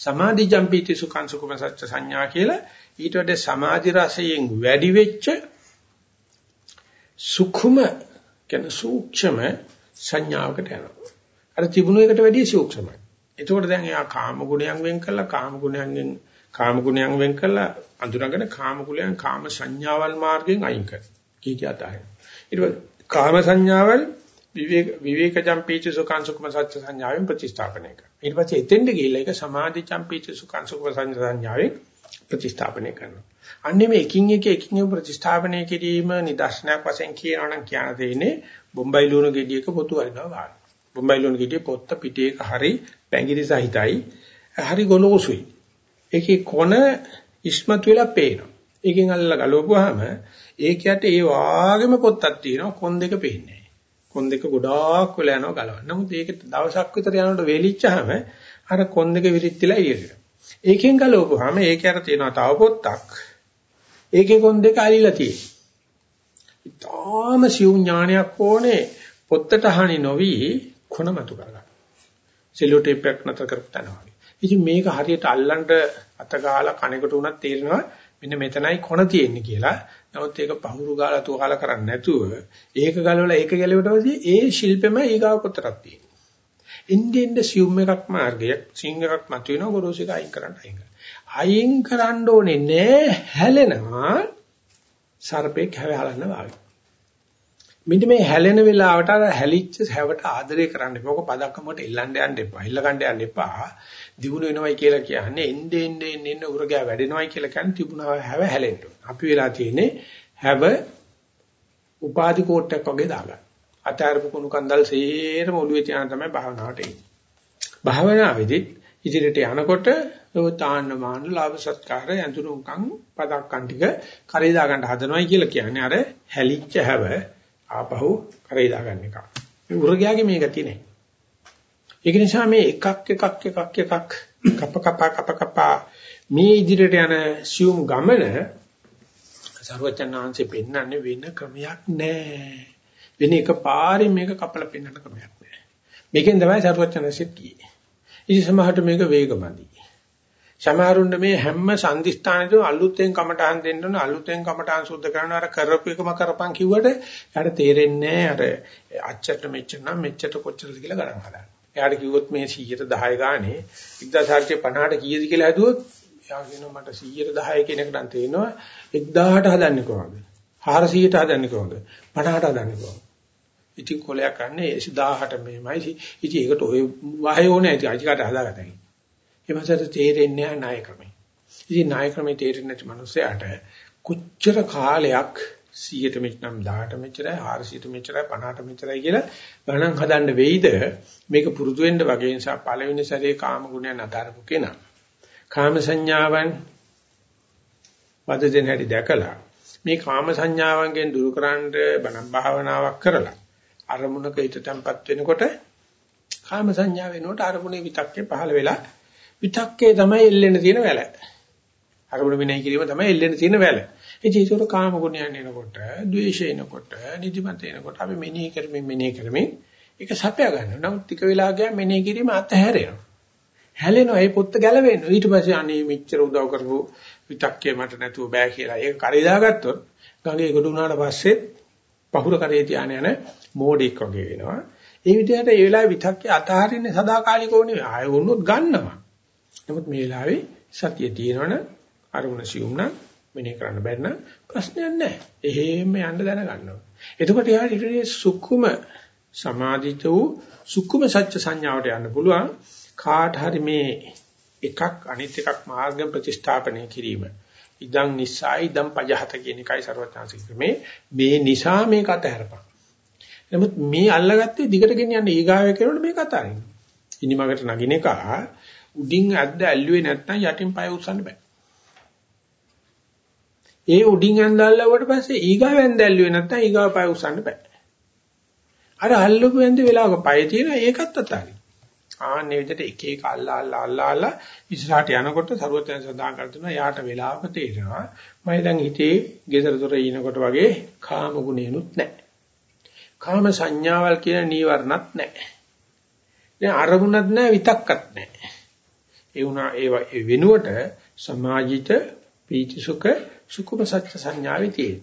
සමාධි ජම්පීති සුඛං සුඛම සත්‍ය සංඥා කියලා ඊට වඩා සමාධි රසයෙන් වැඩි වෙච්ච සුඛම කියන සූක්ෂම සංඥාවකට යනවා. අර තිබුණු එකට වැඩිය සූක්ෂමයි. එතකොට දැන් එයා කාම ගුණයන් වෙන් කළා කාම ගුණයන්ගෙන් කාම ගුණයන් වෙන් කළා අඳුරගෙන කාම ගුණයන් කාම සංඥාවල් මාර්ගයෙන් අයින් කරනවා. කී කියතාය. ඊට පස්සේ කාම සංඥාවල් විවේක විවේකජම් පීච සුඛං සුඛම සත්‍ය සංඥාවෙන් ප්‍රතිස්ථාපනය කරනවා. ඊට පස්සේ එතෙන්ද ගිහිල්ලා ඒක සමාධිචම් පීච සුඛං සුඛම සංඥාවෙන් ප්‍රතිස්ථාපනය කරනවා. අන්නේ මේ එකින් එක එකින් එක ප්‍රතිස්ථාපනය කිරීම නිදර්ශනයක් වශයෙන් කියනවා නම් කියන්න දෙන්නේ බොම්බයි ලුණු ගෙඩියක පොතු වරිනවා වගේ. බොම්බයි ලුණු ගෙඩිය පොත්ත පිටේක හරි පැංගිරි සහිතයි. හරි ගොනෝසුයි. ඒකේ කොන ඉස්මතු වෙලා පේනවා. ඒකෙන් අල්ලලා ගලවපුවාම ඒකයට ඒ වාගේම පොත්තක් තියෙනවා කොන් දෙක පේන්නේ කොන් දෙක ගොඩාක් වෙලා යනවා ගලවන්න. නමුත් ඒක දවසක් විතර යනකොට වෙලිච්චාම අර කොන් දෙක විරිච්චිලා ඉරියට. ඒකෙන් ගලවපුවාම ඒකේ අර තියෙනවා තව පොත්තක්. ඒකේ කොන් දෙක අලිලා තියෙනවා. ඊටාම සිව් ඥානයක් ඕනේ පොත්තට හානි නොවි කොනමතු කරගන්න. සෙලෝ ටේප් එකක් නතර කරපතනවා. ඉතින් මේක හරියට අල්ලන්න අත ගාලා කණේකට උනත් තේරෙනවා මෙන්න මෙතනයි කොන තියෙන්නේ කියලා. නමුත් ඒක පහුරු ගාලා තුවාල කරන්නේ නැතුව ඒක ගලවලා ඒක ගැලවට පස්සේ ඒ ශිල්පෙම ඊගාව පොතරක් තියෙනවා. ඉන්දියෙන්ද සියුම් එකක් මාර්ගයක් සිං එකක් මතුවෙනවා ගොරෝසු එක අයින් කරන්න අයින් කරන්න. අයින් කරන්න ඕනේ නෑ හැලෙනවා සර්පෙක් හැවහලන්න වාගේ. මෙන්න මේ හැලෙන වෙලාවට අර හැලිච්ච හැවට ආදරය කරන්න එපා. ඔක පදක්කමකට එල්ලන්න යන්න එපා. එල්ල ගන්න යන්න එපා. දිනුන වෙනවයි කියලා කියන්නේ එන්නේ එන්නේ එන්නේ උරගෑ වැඩෙනවයි කියලා කියන්නේ තිබුණා හැව හැලෙන්න. අපි වෙලා තියෙන්නේ හැව උපාදි කෝට්ටයක් වගේ දාගන්න. අතාරපු කුණු කන්දල් සේරම ඔළුවේ තියාන තමයි භාවනාවට එන්නේ. භාවනාවේදී ඉදිරියට යනකොට ඔය තාන්න මාන ලාභ සත්කාර යඳුරුම්කම් පදක්කම් ටික කරේ දා ගන්න හදනවයි කියලා කියන්නේ අර හැලිච්ච හැව ආපහු කරේ දාගන්න එක. මේ උරගයාගේ මේ ගතිය නෑ. ඒක නිසා මේ එකක් එකක් එකක් එකක් කප කප කප කප මේ ඉදිරියට යන සියුම් ගමන සර්වචනාංශේ පෙන්වන්නේ වෙන ක්‍රමයක් නෑ. වෙන එක පාරින් මේක කපලා පෙන්වන්න ක්‍රමයක් නෑ. මේකෙන් තමයි සර්වචනාංශෙත් කියේ. ඉතින් සමහරට මේක වේගමදි. සමහරුන්න මේ හැම සංදිස්ථානෙදම අලුතෙන් කමටහන් දෙන්න ඕන අලුතෙන් කමටහන් සුද්ධ කරනවා අර කරපු එකම කරපන් කිව්වට එයාට තේරෙන්නේ නැහැ අර අච්චට මෙච්චර නම් මෙච්චර කොච්චරද කියලා ගණන් හදන්න. එයාට කිව්වොත් මේ 110 ගානේ 1450ට කීයද කියලා හදුවොත් එයා කියනවා මට 110 කියන එක නම් තේරෙනවා 1000ට හදන්නේ කොහොමද? 400ට හදන්නේ කොහොමද? 50ට හදන්නේ කොහොමද? ඉතින් කොලයක් ගන්න 18 මෙහෙමයි. ඉතින් ඒකට ඔය වාහය ඕනේ ඇති අයිතිකට හදාගත්තා. ඒ මාසට තේරෙන්නේ නැහැ ණය ක්‍රමය. ඉතින් ණය ක්‍රමේ තේරෙන්නේ නැති මිනිස්සයාට කොච්චර කාලයක් 100ට මෙච්චනම් 10ට මෙච්චරයි 400ට මෙච්චරයි 50ට මෙච්චරයි කියලා ගණන් හදන්න වෙයිද මේක පුරුදු වෙන්න වගේ නිසා පළවෙනි සැරේ කාම ගුණයන් අදාරපු කෙනා කාම සංඥාවන් වද දෙන හැටි දැකලා මේ කාම සංඥාවන්ගෙන් දුරු කරන්න බණ භාවනාවක් කරලා අරමුණක හිත තැම්පත් වෙනකොට කාම සංඥා වෙනකොට අරමුණේ විතක්කේ පහළ වෙලා විතක්කේ තමයි එල්ලෙන්න තියෙන වැල. අරමුණ විනය කිරීම තමයි එල්ලෙන්න තියෙන වැල. ඉතින් ඒකට කාම ගුණයන් එනකොට, ද්වේෂය එනකොට, නිදිමත එනකොට අපි මෙනෙහි කරමින් මෙනෙහි කරමින් ඒක සපයා ගන්නවා. නමුත් ටික වෙලා ගියා මෙනෙහි කිරීම අතහැරෙනවා. හැලෙනවා ඒ පොත්ත ගැලවෙනවා. ඊට පස්සේ අනේ මෙච්චර උදව් කරපු විතක්කේ මට නැතුව බෑ කියලා. ඒක කරේ දාගත්තොත් ගඟේ ගොඩ වුණාට පස්සේ පහුර කරේ තියාන යන මෝඩෙක් වගේ වෙනවා. ඒ විදිහට ඒ වෙලාවේ විතක්කේ අතහරින්නේ සදාකාලිකව නෙවෙයි. ආයෙ වුණොත් ගන්නවා. නමුත් මේ වෙලාවේ සතිය තියෙනවනම් අරමුණ සියුම් නම් මෙනේ කරන්න බැරි නම් ප්‍රශ්නයක් නැහැ. එහෙම යන්න දැනගන්නවා. එතකොට යාට ඊටදී සුකුම සමාධිත වූ සුකුම සත්‍ය සංඥාවට යන්න පුළුවන්. කාට හරි මේ එකක් අනිත් එකක් මාර්ග ප්‍රතිස්ථාපනය කිරීම. ඉදං නිසයි ඉදං පජහත කියන එකයි ਸਰවඥාන්සික මේ මේ නිසා මේක අතහැරපන්. නමුත් මේ අල්ලගත්තේ දිගට ගෙනියන්න ඊගාවේ කරනකොට මේක අතාරින්න. ඉනිමකට නගින එක උඩින් ඇද්ද ඇල්ලුවේ නැත්නම් යටින් පය උස්සන්න බෑ. ඒ උඩින් ඇඳ අල්ලුවට පස්සේ ඊගාවෙන් දැල්ලුවේ නැත්නම් ඊගාව පය උස්සන්න බෑ. අර අල්ලපු ඇඳ වෙලාවක පය තියෙන ඒකත් අතාරින්න. ආන්නේ විදිහට එක එක අල්ලා අල්ලා අල්ලා අල්ලා ඉස්සරහට යනකොට සරුවත්යන් සඳහන් කර තුන යාට වෙලාවක තේරෙනවා මම දැන් හිතේ ගෙදර දොර ඉනකොට වගේ කාම ගුණේනුත් නැහැ. කාම සංඥාවල් කියන නීවරණත් නැහැ. දැන් අරමුණක් නැහැ විතක්කත් නැහැ. ඒ වුණා ඒ වෙනුවට සමාජිත පීතිසුඛ සුඛම සත්‍ය සංඥාවේ තියෙන.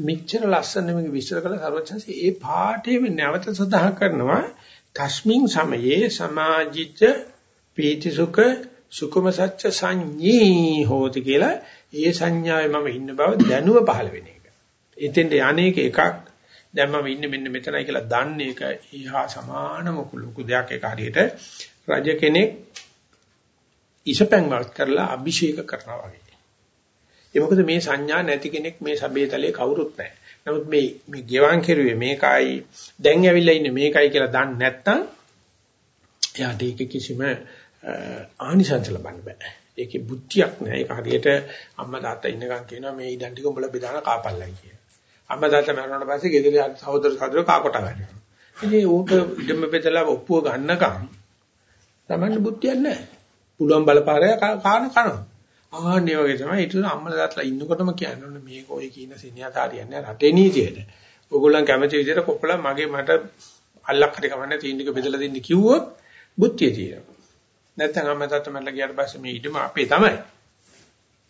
මෙච්චර ලස්සන මේක විස්තර කළ සර්වචන්සේ ඒ පාඩේම නැවත සඳහන් කරනවා තස්මින් සමයේ සමාජිත පීතිසුඛ සුඛම සත්‍ය සංඤී හෝති කියලා ඒ සංඥාවේ මම ඉන්න බව දැනුව පහළ වෙන එක. එතෙන්ට යන්නේක එකක් දැන් මම ඉන්නේ මෙන්න මෙතනයි කියලා දන්නේ එක ඊහා සමානම ලොකු දෙයක් ඒක හරියට රජ කෙනෙක් ඉෂපැන්වත් කරලා අභිෂේක කරනවා වගේ. ඒ මොකද මේ සංඥා නැති කෙනෙක් මේ සබේතලේ කවුරුත් නැහැ. නමුත් මේ මේ ගෙවන් කෙරුවේ මේකයි දැන් ඇවිල්ලා ඉන්නේ මේකයි කියලා දන්නේ නැත්නම් එයාට ඒක කිසිම ආනිසංස ලබන්න බෑ. ඒකේ බුද්ධියක් නැහැ. ඒක හරියට අම්මා තාත්තා ඉන්නකම් කියනවා මේ ඉඩම් ටික උඹලා බෙදාන කාපල්ලයි කියලා. අම්මා තාත්තා මරණයට පස්සේ ගෙදර සහෝදර සහෝදර කාකොට ගන්නවා. ඉතින් ඌට ඉඩම බෙදලා ඔප්පුව ගන්නකම් තමන්න බුද්ධියක් නැහැ. පුළුවන් බලපාරය කාන කනවා. ආන්නේ වගේ තමයි ඊට අම්මලා තාත්තලා ඉන්නකොටම කියන්නේ මේක ඔය කියන සිනියාතාරියන්නේ රටේ නීතියට. ඕගොල්ලන් කැමති විදිහට කොප්පලා මගේ මට අල්ලක් හරි කමන්නේ තීන්දුවක බෙදලා දෙන්න කිව්වොත් බුද්ධිය තියෙනවා. නැත්නම් අම්මා තාත්තා මට ගියාට පස්සේ මේ ඊටම අපේ තමයි.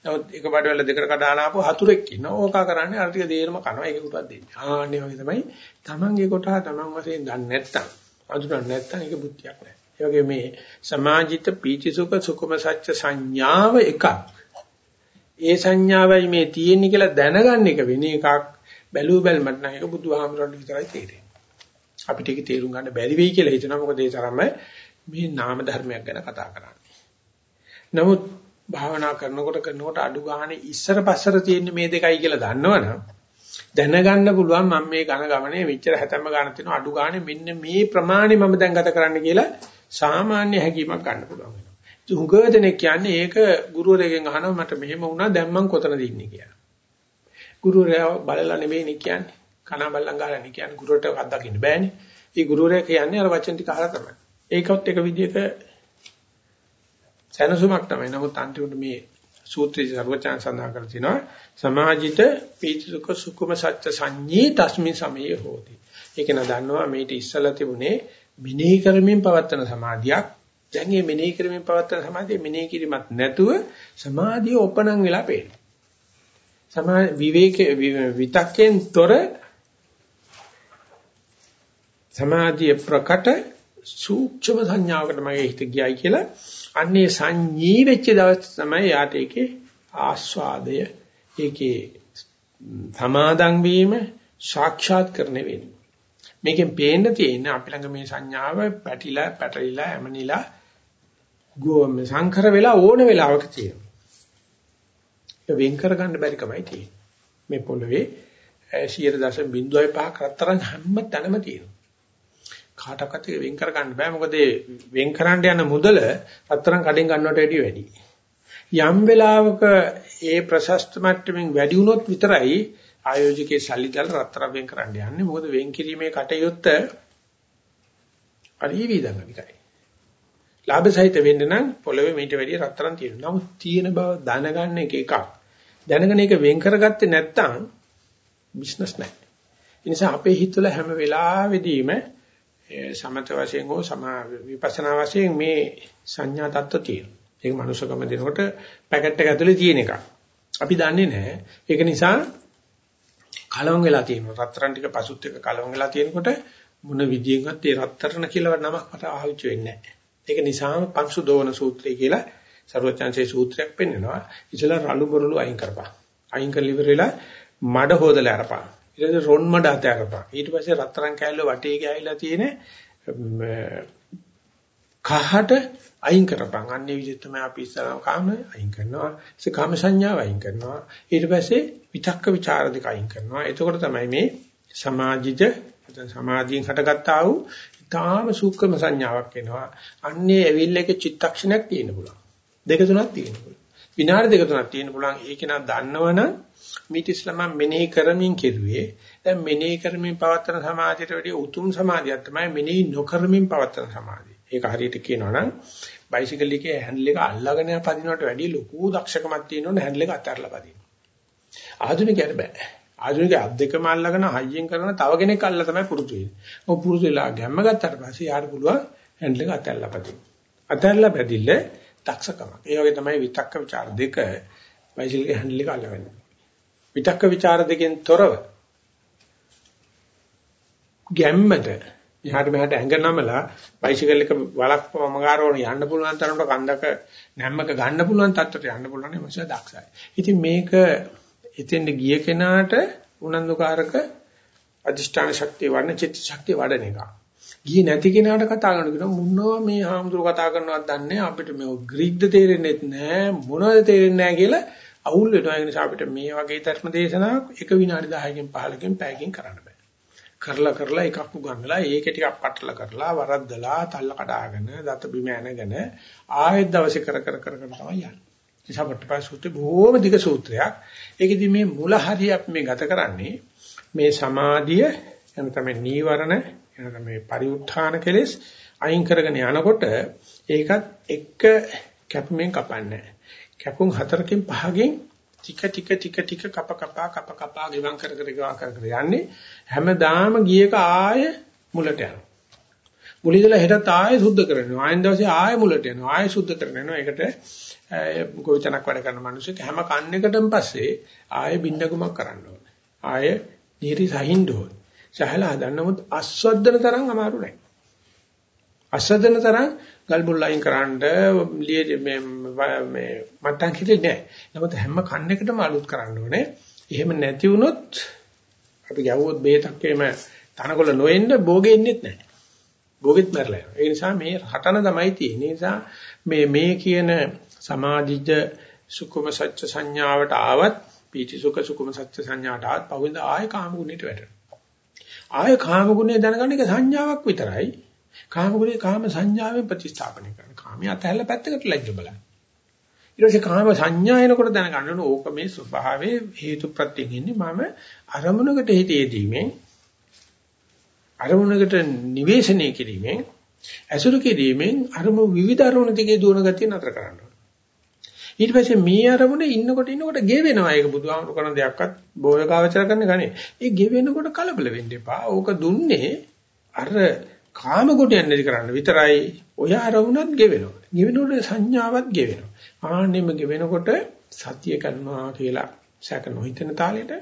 නමුත් එක බඩවැල දෙකට කඩාන ආපු හතුරෙක් ඉන්නවා. ඕකා කරන්නේ අර ටික දේරම කනවා ඒක උටක් දෙන්නේ. ආන්නේ වගේ තමයි තමන්ගේ කොටහ තමන් වශයෙන් දන්නේ නැත්නම් අඳුරන්නේ නැත්නම් ඒක බුද්ධියක් නෑ. ඒ වගේ මේ සමාජිත පීචිසුඛ සුඛම සත්‍ය සංඥාව එකක්. ඒ සංඥාවයි මේ තියෙන්නේ කියලා දැනගන්න එක වෙන එකක්. බැලුව බැලමට නම් ඒක බුදුහාමරණ විතරයි තේරෙන්නේ. අපිට ඒක තේරුම් ගන්න බැරි වෙයි කියලා හිතනවා. මොකද ඒ තරම්ම මේ නාම ධර්මයක් ගැන කතා කරන්නේ. නමුත් භාවනා කරනකොට කරනකොට අඩු ගානේ ඉස්සර පස්සර තියෙන මේ දෙකයි කියලා දන්නවනම් දැනගන්න පුළුවන් මම මේ ඝන ගමනේ මෙච්චර හැතැම්ම ගන්න තියෙන අඩු ගානේ මෙන්න මේ ප්‍රමාණය මම දැන් ගත කරන්න කියලා සාමාන්‍ය හැඟීමක් ගන්න පුළුවන් වෙනවා. ඉතින් හුඟ දෙනෙක් කියන්නේ ඒක ගුරුවරයෙක්ගෙන් අහනවා මට මෙහෙම වුණා දැන් මං කොතනද ඉන්නේ කියලා. ගුරුවරයා බලලා නෙවෙයි කියන්නේ. කන බල්ලන් ගහලා නේ කියන්නේ ගුරුවරට අත්දකින්න බෑනේ. ඒ ගුරුවරයා කියන්නේ අර වචන ටික අහලා තමයි. ඒකත් එක විදිහක සැනසුමක් තමයි. නමුත් අන්තිමට මේ සූත්‍රයේ සර්වචන් සඳහන් කර තිනවා සමාජිත පීතිසුඛ සුඛම සත්‍ය සංඤී තස්මින් සමයේ හෝති. ඒක නදන්නවා මේට ඉස්සලා තිබුණේ මෙනෙහි කරමින් පවත්තන සමාධියක්. දැන් මේ මෙනෙහි කරමින් පවත්තන සමාධිය මෙනෙහි කිරීමක් නැතුව සමාධිය ඔපණම් වෙලා පේනවා. සමා විවේක විතක්කෙන් තොර සමාධිය ප්‍රකට සූක්ෂම සංඥාවකට මගේ හිත ගියයි කියලා අන්නේ සංඤී වෙච්ච දවස් තමයි යාට ඒකේ ආස්වාදය ඒකේ සමාදන් වීම සාක්ෂාත් කරන්නේ වෙන්නේ. මේකෙන් පේන්න තියෙන්නේ අපි ළඟ මේ සංඥාව පැටිලා පැටලිලා ඇමනිලා ගෝම සංකර වෙලා ඕන වෙලාවක තියෙනවා. ඒක වෙන් කරගන්න බැරි කමයි තියෙන්නේ. මේ පොළවේ 0.05ක් රත්තරන් හැම තැනම තියෙනවා. කාටවත් ඒක වෙන් කර ගන්න බෑ මොකද වෙන් කරන්න යන මුදල රත්තරන් කඩෙන් ගන්නවට වැඩිය වැඩි. යම් වෙලාවක ඒ ප්‍රශස්ත මට්ටමින් වැඩි වුණොත් විතරයි ආයෝජකේ සල්ලි දාලා රත්තරන් කරන්න යන්නේ. මොකද වෙන් කිරීමේ කටයුත්ත හරි වේදනනිකයි. ලාභ සහිත වෙන්න නම් පොළවේ මීට වැඩිය රත්තරන් තියෙනවා. නමුත් තියෙන බව දැනගන්න එක එකක්. දැනගෙන ඒක වෙන් කරගත්තේ නැත්නම් බිස්නස් නැහැ. ඒ නිසා අපේ හිතවල හැම වෙලාවෙදීම සමත වශයෙන් හෝ සම විපස්සනා වශයෙන් මේ සංඥා தত্ত্ব තියෙනවා. ඒක මනුෂ්‍යකම දෙනකොට පැකට් එක ඇතුලේ තියෙන එකක්. අපි දන්නේ නැහැ. ඒක නිසා කලවම් වෙලා තියෙනවා. රත්තරන් ටික පසුත් එක කලවම් වෙලා තියෙනකොට මොන විදියෙන්වත් ඒ රත්තරන කියලා නමක් මට ආවිච්ච වෙන්නේ නැහැ. ඒක නිසාම පංසු දෝන සූත්‍රය කියලා සර්වචන්සේ සූත්‍රයක් පෙන්නනවා. ඉතලා රළු බොරළු අයින් කරපන්. අයින් කරලා ඉවර වෙලා මඩ හොදලා අරපන්. ඊට පස්සේ රොන් මඩ අත අරපන්. ඊට පස්සේ රත්තරන් කෑල්ල වටේ ගෑවිලා තියෙන කහට අයින් කරපන්. අන්නේ විදිහට තමයි අපි ඉස්සරහම කාම අයින් කරනවා. ඒ කාම සංඥාව අයින් කරනවා. ඊට පස්සේ විතක්ක ਵਿਚාර දෙක අයින් කරනවා. එතකොට තමයි මේ සමාජිත සමාධියෙන් හටගත්තා වූ ඊටාම සූක්ෂම සංඥාවක් එනවා. අන්නේ ඇවිල්ලා එක චිත්තක්ෂණයක් තියෙන්න පුළුවන්. දෙක තුනක් තියෙන්න පුළුවන්. විනාඩි දෙක තුනක් තියෙන්න පුළුවන්. ඒක නා දන්නවනම් මිට ඉස්ලාම මෙනෙහි කරමින් කෙරුවේ. දැන් මෙනෙහි කරමින් පවත්තන සමාධියට වැඩිය උතුම් සමාධියක් තමයි මෙනෙහි නොකරමින් පවත්තන සමාධිය. ඒක හරියට කියනවා නම් බයිසිකල් එකේ හැන්ඩල් එක අල්ලගෙන පදිනවට වැඩිය ලොකු දක්ෂකමක් තියෙනවනේ හැන්ඩල් එක අතහැරලා පදින්න. ආධුනිකයට බෑ. ආධුනිකයා අත් දෙකම අල්ලගෙන හයියෙන් කරන තව කෙනෙක් අල්ලලා තමයි පුරුදු වෙන්නේ. ඔය පුරුදු වෙලා ගැම්ම ගත්තට පස්සේ යාට පුළුවන් හැන්ඩල් එක අතහැරලා පදින්න. අතහැරලා පදිල්ල දක්ෂකමක්. ඒ වගේ තමයි විතක්ක ਵਿਚාර දෙක බයිසිකල් එකේ හැන්ඩල් එක අල්ලගන්නේ. විතක්ක ਵਿਚාර දෙකෙන් තොරව ගැම්මට එහාට මෙහාට ඇඟ නමලා බයිසිකල් එක වලක් මගාරවන යන්න පුළුවන් තරමට කන්දක නැම්මක ගන්න පුළුවන් තත්ත්වයට යන්න පුළුවන් නේ මොකද දක්ෂයි. ඉතින් මේක එතෙන්ද ගිය කෙනාට උනන්දුකාරක අධිෂ්ඨාන ශක්තිය වඩන චිත්ත ශක්තිය වඩන එක. ගියේ නැති කෙනාට කතා කරනකොට මොනවා මේ හාමුදුරුව කතා කරනවද දන්නේ අපිට මේ ග්‍රීක්ද තේරෙන්නේ නැහැ මොනවද තේරෙන්නේ නැහැ කියලා අවුල් වෙනවා. ඒ නිසා අපිට මේ වගේ ධර්ම දේශනාවක් එක විනාඩි 10කින් 15කින් පැයකින් කරන්න බෑ. කරලා කරලා එකක් උගන්වලා ඒක ටිකක් පටල කරලා වරද්දලා තල්ල කඩාගෙන දත බිම ඇනගෙන ආයෙත් දවසේ කර කර කර කර තමයි යන්නේ. නිසා වටපා සූත්‍රය බොහොම දිග සූත්‍රයක්. ඒකෙදි මේ මුල හරියක් මේ ගත කරන්නේ මේ සමාධිය එන තමයි නීවරණ එන තමයි පරිඋත්ථාන කෙලෙස් අයින් කරගෙන යනකොට ඒකත් එක කැපුමෙන් කපන්නේ කැපුම් හතරකින් පහකින් ටික ටික ටික ටික කප කපා කප කපා ගෙවම් කර කර ගෙවම් කර කර යන්නේ හැමදාම ගියක ආය මුලට යනවා. මුලින්දලා හෙටත් ආය සුද්ධ කරනවා. ආයෙත් දවසේ ආය මුලට යනවා. ආය සුද්ධ කරනවා. ඒකට ගොවිතැනක් වැඩ කරන මිනිස්සුක හැම කන්නකටම පස්සේ ආය බින්දකුමක් කරන්න ඕනේ. ආය නිරි සහින්න ඕනේ. සහලා හදන්නමුත් අස්වද්දන තරම් අමාරු නැහැ. අස්වද්දන තරම් ගල් මුල් අයින් කරන්න මේ මේ මට්ටම් කිලි නෑ. නමුත් හැම කන්නකටම අලුත් කරන්න ඕනේ. එහෙම නැති වුණොත් අපි ගැවුවොත් බේතක් එම තනකොළ නොෙන්න භෝගෙ ඉන්නෙත් නැහැ. භෝගෙත් මැරලා යනවා. ඒ නිසා මේ හටන තමයි තියෙන්නේ. නිසා මේ මේ කියන සමාධිජ සුකුම සත්‍ය සංඥාවට ආවත් පීති සුඛ සුකුම සත්‍ය සංඥාට ආවත් පවෙන්ද ආය කාම ගුණයට වැටෙනවා. ආය කාම ගුණය දැනගන්න එක සංඥාවක් විතරයි. කාම ගුණේ කාම සංඥාවෙන් ප්‍රතිස්ථාපනය කරන. කාමයේ අතහැරලා පැත්තකට ලැජ්ජ බලන්න. ඊට පස්සේ කාම සංඥා එනකොට දැනගන්න ඕන ඕක මේ ස්වභාවයේ හේතු ප්‍රත්‍යයෙන් ඉන්නේ මම අරමුණකට හිතේදීමෙන් අරමුණකට නිවේශනය කිරීමෙන් ඇසුරු කිරීමෙන් අරමුණු විවිධ අරමුණු දිගේ දුවන ගතිය නතර කරන්න ඕන. ඊට පස්සේ මේ අරමුණ ඉන්නකොට ඉන්නකොට ගේ වෙනවා. ඒක බුදුහාමුදුරු කරන දෙයක්වත් බෝධකාවචර කරන්න ගන්නේ. ඒ ගේ වෙනකොට කලබල වෙන්න එපා. ඕක දුන්නේ අර කාම කොටයන් නැති කරන්න විතරයි ඔය අරමුණත් ගෙවෙනවා. ගෙවෙනකොට සංඥාවත් ගෙවෙනවා. ආන්නෙම ගෙවෙනකොට සතිය කරනවා කියලා සැක නොහිතන තාලෙට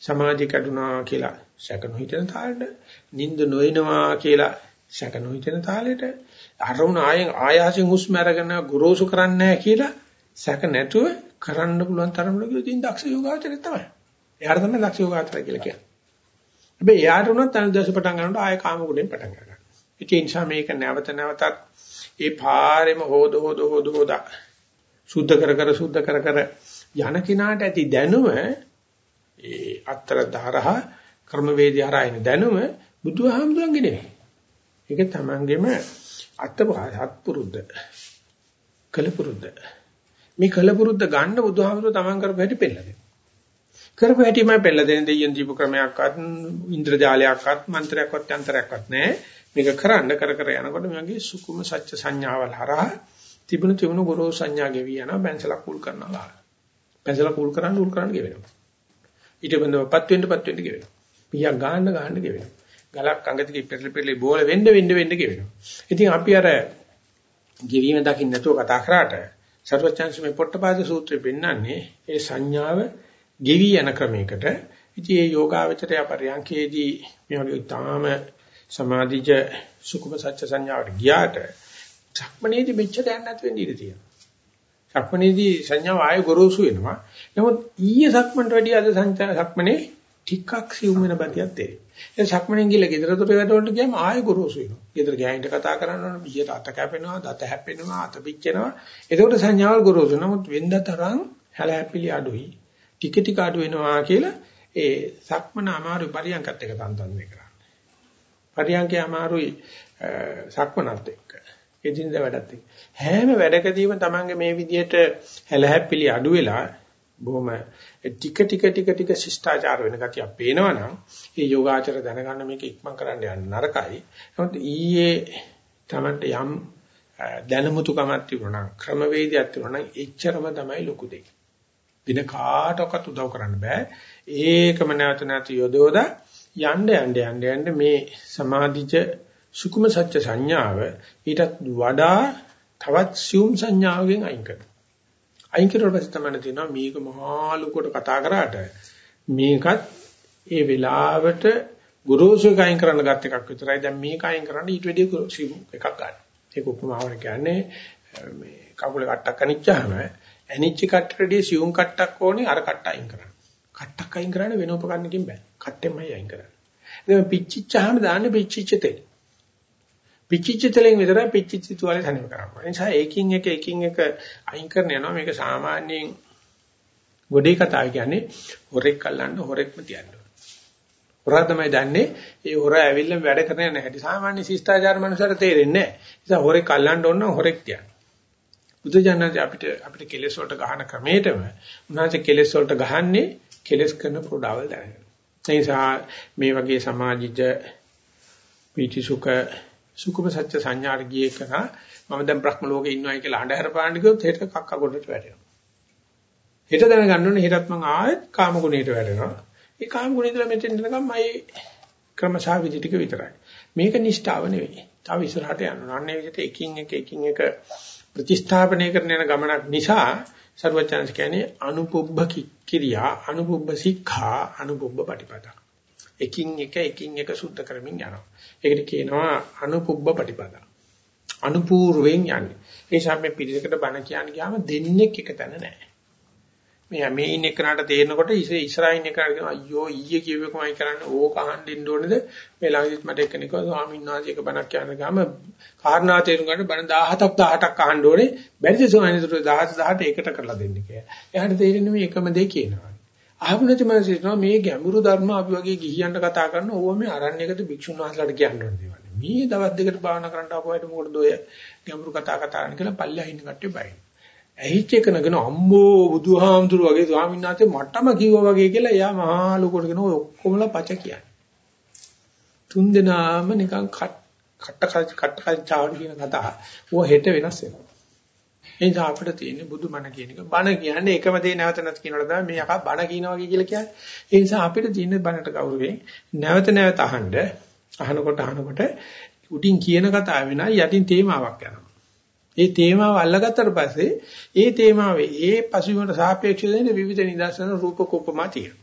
සමාධිය කැඩුනා කියලා සැක නොහිතන තාලෙට නිින්ද නොයනවා කියලා සැක නොහිතන තාලෙට අරමුණ ආයෙන් ආයාසයෙන් හුස්ම අරගෙන ගොරෝසු කරන්නේ කියලා සැක නැතුව කරන්න පුළුවන් තරමට කිව්වොත් ඉතින් දක්ෂ යෝගාචරය තමයි. එයාට තමයි දක්ෂ යෝගාචරය කියලා කියන්නේ. හැබැයි එයාට උනත් අනුදේශ පටන් ගන්නකොට ආය කාම ගුණයෙන් පටන් ගන්නවා. ඒ නිසා මේක නැවත නැවතත් ඒ පාරෙම හොද හොද හොද හොද සුද්ධ කර කර සුද්ධ කර කර යන කිනාට ඇති දැනුම ඒ අතර දහරහ ක්‍රමවේදී හරහින දැනුම බුදුහාමුදුරන්ගේ නෙවෙයි. ඒක තමන්ගේම අත්පුරුද්ද. කලපුරුද්ද. මේ කලපුරුද්ද ගන්න බුදුහාමුදුර තමන් කරපු හැටි පෙන්නනවා. කරපු හැටිමයි පෙළ දෙන දෙයියන් දීපු ක්‍රමයක්වත් ඉන්ද්‍රජාලයක්වත් මන්ත්‍රයක්වත් යන්ත්‍රයක්වත් නැහැ. මේක කරන්න කර කර යනකොට මගේ සුකුම සත්‍ය සංඥාවල් හරහා තිබුණු තිබුණු ගොරෝසු සංඥා ගෙවි යනවා බැන්සලා කුල් කරනවා. බැන්සලා කුල් කරන්න උල් කරන්න ගෙවෙනවා. ඊට බඳවපත් වෙන්න පත් වෙන්න ගෙවෙනවා. පියක් ගන්න ගන්න ගෙවෙනවා. ගලක් අඟ දිගේ පෙරලි පෙරලි බෝල වෙන්න වෙන්න වෙන්න ගෙවෙනවා. ඉතින් අපි අර ගෙවීම දකින්න නැතුව කතා කරාට සර්වචන්ස මේ පොට්ටපාද සූත්‍රය පෙන්නන්නේ ඒ සංඥාව ගෙවි යන ක්‍රමයකට. ඉතින් මේ යෝගාවචරය පරියන්කේදී මේ වගේ තාම සමාධිජ සුකුම සත්‍ය සංඥාවට ගියාට සක්මණේදී මෙච්ච දැන නැති වෙන්න ඉඩ තියෙනවා. සක්මණේදී සංඥාව ආය ගොරෝසු වෙනවා. නමුත් ඊයේ සක්මන්ට වැඩිය අද සක්මනේ ටිකක් සිව් වෙන බතියක් තේරෙනවා. ඒ සක්මණෙන් ගිහලා ගෙදර දොර වැඩවලට ගියාම ආය ගොරෝසු වෙනවා. ගෙදර ගෑනිට කතා කරන්න ඕන බියට අත කැපෙනවා, දත හැපෙනවා, අත පිච්චෙනවා. ඒකෝට සංඥාවල් ගොරෝසු. නමුත් වෙනද තරම් හැලහැපිලි අඩුයි. ටික ටික අඩු වෙනවා කියලා ඒ සක්මන අමාරු පරියන්කත් එක තන්තන්නේ කරන්නේ. පරියන්කේ අමාරුයි සක්මනත් එක්ක. එදිනද වැඩත් එක්ක. හැම වැඩකදීම තමන්ගේ මේ විදිහට හැලහැප්පිලි අඩු වෙලා බොහොම ටික ටික ටික ටික ශිෂ්ටාචාර වෙන ගතියක් පේනවනම් ඒ යෝගාචර දැනගන්න මේක ඉක්මන් කරන්න යන්න නරකයි. නමුත් ඊයේ තමන්ට යම් දැනුමුතුකමක් තිබුණා නම් ක්‍රමවේදයක් තිබුණා නම් එච්චරම තමයි ලොකු දෙයක්. දින කාටවත් උදව් කරන්න බෑ. ඒකම නැවත නැවත යොදවලා යන්න යන්න යන්න යන්න මේ සමාධිජ සුකුම සත්‍ය සංඥාව ඊටත් වඩා තවත් සියුම් සංඥාවකින් අයින් කරනවා. අයින් කරුවට පස්සේ තමයි තේරෙනවා මේක මහා ලුකට කතා කරාට මේකත් ඒ වෙලාවට ගුරුසුක අයින් කරන්න ගත් එකක් විතරයි. දැන් මේක අයින් කරන්න ඊට වැඩිය සියුම් එකක් ගන්න. ඒක උපමාවක් කියන්නේ මේ කකුල කට්ටක් අනිච්චාම ඇනිච්ච කට්ටටදී සියුම් කට්ටක් ඕනේ අර කට්ට අයින් කරන්න. කට්ටක් අයින් කරන්න වෙන උපකරණකින් බෑ. කට්ටෙමයි අයින් කරන්නේ. දැන් පිච්චිච්චාම දාන්නේ පිච්චිච්ච තෙල්. පිච්චිච්ච තෙලෙන් විතරයි පිච්චිච්ච තුවාලේ තනියම කරන්නේ. ඒ නිසා එකින් එක එකින් එක අයින් කරන යනවා මේක සාමාන්‍යයෙන් ගොඩේ කතාව කියන්නේ හොරෙක් අල්ලන්න හොරෙක්ම තියන්න. හොරා තමයි දන්නේ ඒ හොරා ඇවිල්ලා වැඩ කරන්නේ නැහැ. සාමාන්‍ය ශිෂ්ටාචාර මනුස්සයට තේරෙන්නේ නැහැ. ඒ නිසා හොරෙක් අල්ලන්න ඕන හොරෙක් තියන්න. බුදුජානක අපිට අපිට කෙලෙස් වලට ගහන ක්‍රමයටම උන්වහන්සේ කෙලෙස් වලට ගහන්නේ කෙලෙස් කරන ප්‍රෝඩාවල් දැනගෙන. ඒ නිසා මේ වගේ සමාජික පීතිසුඛ සුඛම සත්‍ය සංඥාට ගියේ කරා මම දැන් බ්‍රහ්ම ලෝකේ ඉන්නවයි කියලා අඬහැර පාන්න කිව්වොත් හෙට කක්ක ගොඩට වැටෙනවා. හෙට දැනගන්න ඕනේ හෙටත් මං ආයෙත් කාම ගුණයට වැටෙනවා. ඒ කාම ගුණේදලා මෙතෙන් එනකම් මයි ක්‍රමශා විදි ටික විතරයි. මේක නිෂ්ඨාව නෙවෙයි. තව ඉස්සරහට යනවා. අන්නේ විදිහට එකින් එක එකින් එක ප්‍රතිස්ථාපනය කරන යන ගමනක් නිසා සර්වචන්ස් කියන්නේ අනුපුබ්බ කිරියා අනුපුබ්බ සික්ඛා අනුපුබ්බ පටිපදා. එකින් එක එකින් එක සුද්ධ කරමින් යනවා. ඒකට කියනවා අනුපුබ්බ පටිපදා. අනුපූර්වෙන් යන්නේ. ඒ නිසා මේ පිළිසකට බණ කියන්න ගියාම දෙන්නෙක් එක තැන නැහැ. මේ මේ ඉන්න එකනට තේරෙනකොට ඉසේ ඉස්රායින් එකනට කියන අයියෝ ඊයේ කිව්වකමයි කරන්නේ ඕක අහන්න ඉන්න ඕනේද මේ ළඟදිත් මට එක්කෙනෙක් ස්වාමීන් වහන්සේ එක බණක් කියන්න ගාම කාරණා තේරුම් ගන්න බණ 17ක් 18ක් අහන්න ඕනේ බැරිද ස්වාමීන් වහන්සේ 17 18 එකට කරලා දෙන්න කියලා. එයාට තේරෙන්නේ මේ එකම දේ කියනවා. අහපු නැති මිනිස්සුන්ට මේ ගැඹුරු ධර්ම අපි වගේ ගිහියන්ට කතා කරන ඕවා මේ අරණ්‍යකට භික්ෂුන් වහන්සේලාට කියන්න ඕන දේවල්. මේ දවස් දෙකට භාවනා කරන්න ආපු අයට මොකටද ඔය ගැඹුරු කතා කතා කරන්න කියලා පල්ලෙහා ඉන්න කට්ටිය බයි. ඇහිච්ච එක නගෙන අම්මෝ බුදුහාමුදුරු වගේ ස්වාමීන් වහන්සේ මටම කිව්වා වගේ කියලා එයා මහා ලොකුට කියන ඔය ඔක්කොමලා පච කියන්නේ. තුන් දෙනාම නිකන් කට්ට කට්ට චාවඩ කියන කතා. ඌ හෙට වෙනස් වෙනවා. ඒ නිසා අපිට තියෙන්නේ බුදුමන කියන එක. බණ කියන්නේ එකම දේ නැවත නැත් කියනකොට තමයි මේ යකා බණ කියනවා කියලා කියන්නේ. ඒ නිසා අපිට තියෙන්නේ බණට ගෞරවයෙන් නැවත නැවත අහන්න අහනකොට අහනකොට උඩින් කියන කතාව වෙනයි යටින් තේමාවක් යනවා. ඒ තේමාව අල්ලගත්තට පස්සේ ඒ තේමාවේ ඒ පසුබිමට සාපේක්ෂව දෙන විවිධ නිදර්ශන රූපක උපමා තියෙනවා.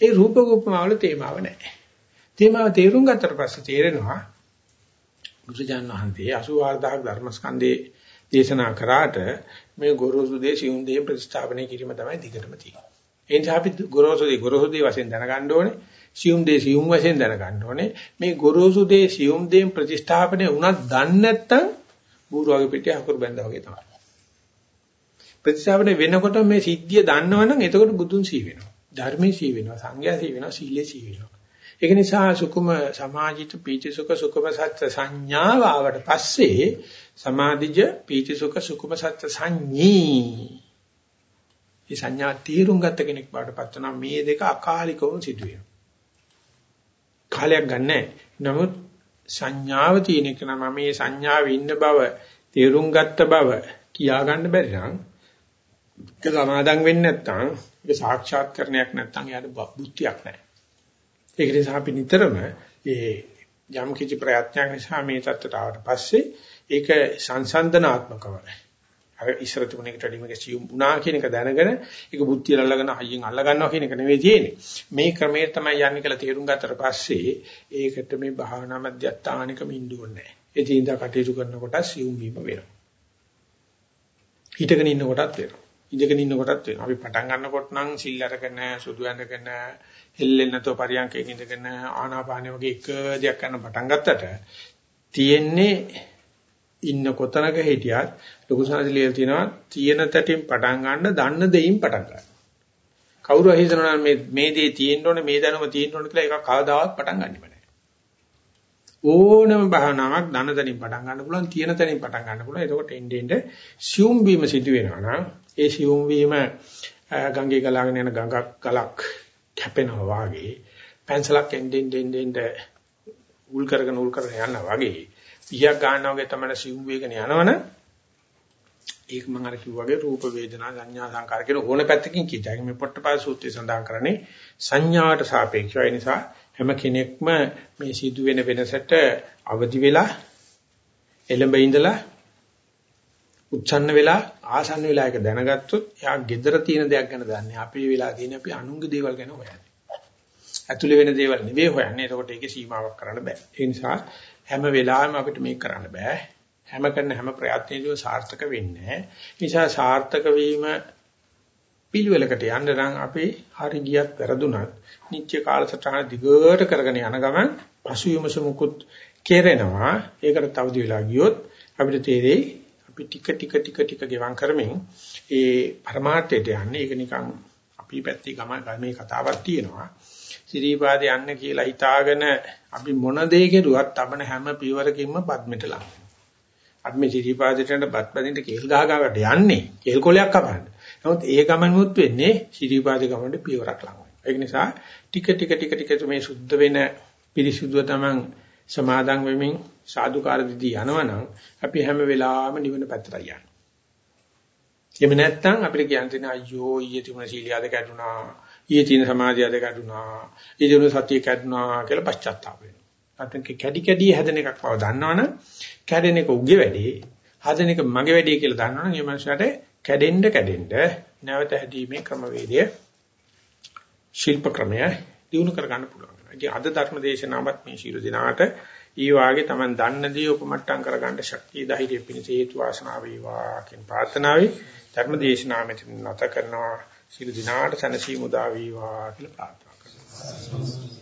ඒ රූපක උපමා වල තේමාව නැහැ. තේමාව තේරුම් ගත්තට පස්සේ තේරෙනවා බුදුජාන විශ්වන්තේ 84000 ධර්මස්කන්ධේ දේශනා කරාට මේ ගොරෝසු දේ සියුම් දේ ප්‍රතිස්ථාපනය කිරීම තමයි දිගටම තියෙන්නේ. ඒ නිසා අපි ගොරෝසු දේ ගොරෝසු දේ වශයෙන් දැනගන්න ඕනේ. සියුම් දේ සියුම් වශයෙන් දැනගන්න ඕනේ. මේ ගොරෝසු දේ සියුම් දේන් ප්‍රතිස්ථාපනය වුණත් දන්නේ නැත්නම් බූරුවගේ පිටිය අකුරු බැඳා වගේ තමයි. ප්‍රතිස්ථාපනය වෙනකොට මේ සිද්ධිය දන්නවනම් එතකොට බුදුන් සී වෙනවා. ධර්මයේ සී වෙනවා, සංඝයා සී වෙනවා, සීලේ සී වෙනවා. ඒක නිසා සුකුම සමාජිත පීතිසුඛ සුකුම සත්‍ය සංඥාව ආවට පස්සේ සමාධිජ පීතිසුඛ සුකුම සත්‍ය සංඤී මේ සංඥා තීරුම් ගත්ත කෙනෙක් බාටපත් වෙනවා මේ දෙක අකාලිකවම සිදුවෙනවා. කාලයක් ගන්නෑ. නමුත් සංඥාව තියෙන එක නම් මේ සංඥාවේ ඉන්න බව තීරුම් ගත්ත බව කියා ගන්න බැරි නම් ඒක සමාදම් වෙන්නේ නැත්නම් ඒක සාක්ෂාත්කරණයක් නැත්නම් එයාට බුද්ධියක් නැහැ. ඒක නිසා අපි නිතරම මේ යම් කිසි ප්‍රයත්නයක් නිසා මේ தත්තට ආවට පස්සේ ඒක සංසන්දනාත්මකව අර ඉස්සර තිබුණේකට වඩා මේක සියුම් වුණා කියන එක දැනගෙන ඒක බුද්ධිය අල්ලගෙන හයියෙන් අල්ල ගන්නවා කියන එක නෙවෙයි තියෙන්නේ. මේ ක්‍රමයේ තමයි යන්නේ කියලා තේරුම් ගත්තට පස්සේ ඒකට මේ භාවනා මධ්‍යස්ථානිකම ඉන්නුවන්නේ නැහැ. ඒ තීන්දා කටයුතු කරනකොට සියුම් වීම වෙනවා. හිටගෙන ඉන්න කොටත් වෙනවා. ඉඳගෙන ඉන්න කොටත් වෙනවා. අපි පටන් ගන්නකොට නම් සිල් අරගෙන සුදු ඇඳගෙන හෙල්ලෙන්නේ නැතෝ පරියන්කේ ඉඳගෙන ආනාපානෙ වගේ එක දෙයක් කරන්න පටන් ගත්තට තියෙන්නේ ඉන්න කොතනක හිටියත් ලොකු සාධලියල් තියෙනවා තියෙන තැටින් පටන් ගන්න දන්න දෙයින් පටන් ගන්න. කවුරු හිතනවා මේ මේ දේ තියෙන්න ඕනේ මේ දැනුම තියෙන්න ඕනේ කියලා ඒක කවදාවත් පටන් ගන්නෙ නැහැ. ඕනම භාවනාවක් දන තැනින් පටන් ගන්න පුළුවන් තියෙන තැනින් පටන් ගන්න පුළුවන්. එතකොට එන්නේ එන්නේ සියුම් වීම සිදු වෙනවා නම් ඒ සියුම් වීම ගංගේ ගලාගෙන යන ගඟක් ගලක් කැපෙනවා වාගේ පැන්සලක් එන්නේ එන්නේ උල් කරගෙන උල් කරගෙන යනවා වගේ පියක් ගන්නවා වගේ තමයි සිව් වේගන යනවනේ ඒක මම අර කිව්වාගේ රූප වේදනා සංඥා සංකාර කියන ඕන පැත්තකින් කියයි. මේ පොට්ටපාද සූත්‍රය සඳහන් කරන්නේ සංඥාවට සාපේක්ෂව. ඒ නිසා හැම කෙනෙක්ම මේ සිදුවෙන වෙනසට අවදි වෙලා එළඹ ඉඳලා උච්චන්න වෙලා ආසන්න වෙලා එක දැනගත්තොත් එයා gedara තියෙන දෙයක් ගැන දන්නේ. අපේ වෙලා තියෙන අපි අනුන්ගේ දේවල් ගැන හොයන්නේ. ඇතුලේ වෙන දේවල් නෙවෙයි හොයන්නේ. එතකොට ඒකේ සීමාවක් කරන්න බෑ. ඒ නිසා හැම වෙලාවෙම අපිට මේක කරන්න බෑ. හැම කරන හැම ප්‍රයත්නයේදීම සාර්ථක වෙන්නේ නැහැ. නිසා සාර්ථක වීම පිළිවෙලකට යන්න නම් අපි හරි ගියත් වැරදුනත් නිත්‍ය කාලසටහන දිගට කරගෙන යන ගමන් පසුවිමස මුකුත් කෙරෙනවා. ඒකට තවදි වෙලා ගියොත් අපිට තේරෙයි අපි ටික ටික ටික ටික ගෙවම් කරමින් ඒ પરමාර්ථයට යන්නේ. ඒක නිකන් අපි පැත්තේ ගම මේ කතාවක් තියෙනවා. සිරීපාදේ යන්න කියලා හිතාගෙන අපි මොන දේ කෙරුවත් තබන හැම පියවරකින්ම පද්මෙට ලඟ අපි මේ සිරීපාදේට යන බත් බඳින්න කේල් ගහ ගන්නට යන්නේ කේල් කොලයක් කපන්න. නමුත් ඒ ගමනුත් වෙන්නේ සිරීපාදේ ගමනට පියවරක් ලඟ ඒක නිසා ටික ටික ටික ටික මේ සුද්ධ වෙන පිරිසුදුව තමන් සමාදන් වෙමින් සාදුකාර දිදී යනවනම් අපි හැම වෙලාවෙම නිවන පැත්තට යනවා. එහෙම නැත්නම් අපිට කියන්න තියෙන අයියෝ ඊයේ තිබුණ සීලියාද කැඩුනා ඊයේ තියෙන සමාධිය අද කැඩුනා. ඊයේ සතිය කැඩුනා කියලා පශ්චාත්තාප වෙනවා. නැත්නම් කැඩි කැඩි හැදෙන එකක් බව දන්නවනම් කැඩෙන එක උගේ වැඩේ. හදන එක මගේ වැඩේ කියලා දන්නවනම් ඒ මනුස්සයාට කැඩෙන්න කැඩෙන්න නැවත හැදීමේ ක්‍රමවේදය ශිල්ප ක්‍රමය දිනු කර ගන්න පුළුවන්. ඉතින් අද ධර්ම දේශනාවත් මේ ශීල දිනාට ඊ වාගේ Taman දන්න දේ උපමට්ටම් කරගන්න ශක්තිය ධෛර්යය පිණිස හේතු වාසනා වේවා කියන ප්‍රාර්ථනාවයි ධර්ම දේශනාව මෙතන නැත කරනවා සියලු දිනාට සැනසීම උදා වේවා කියලා ප්‍රාර්ථනා කරනවා.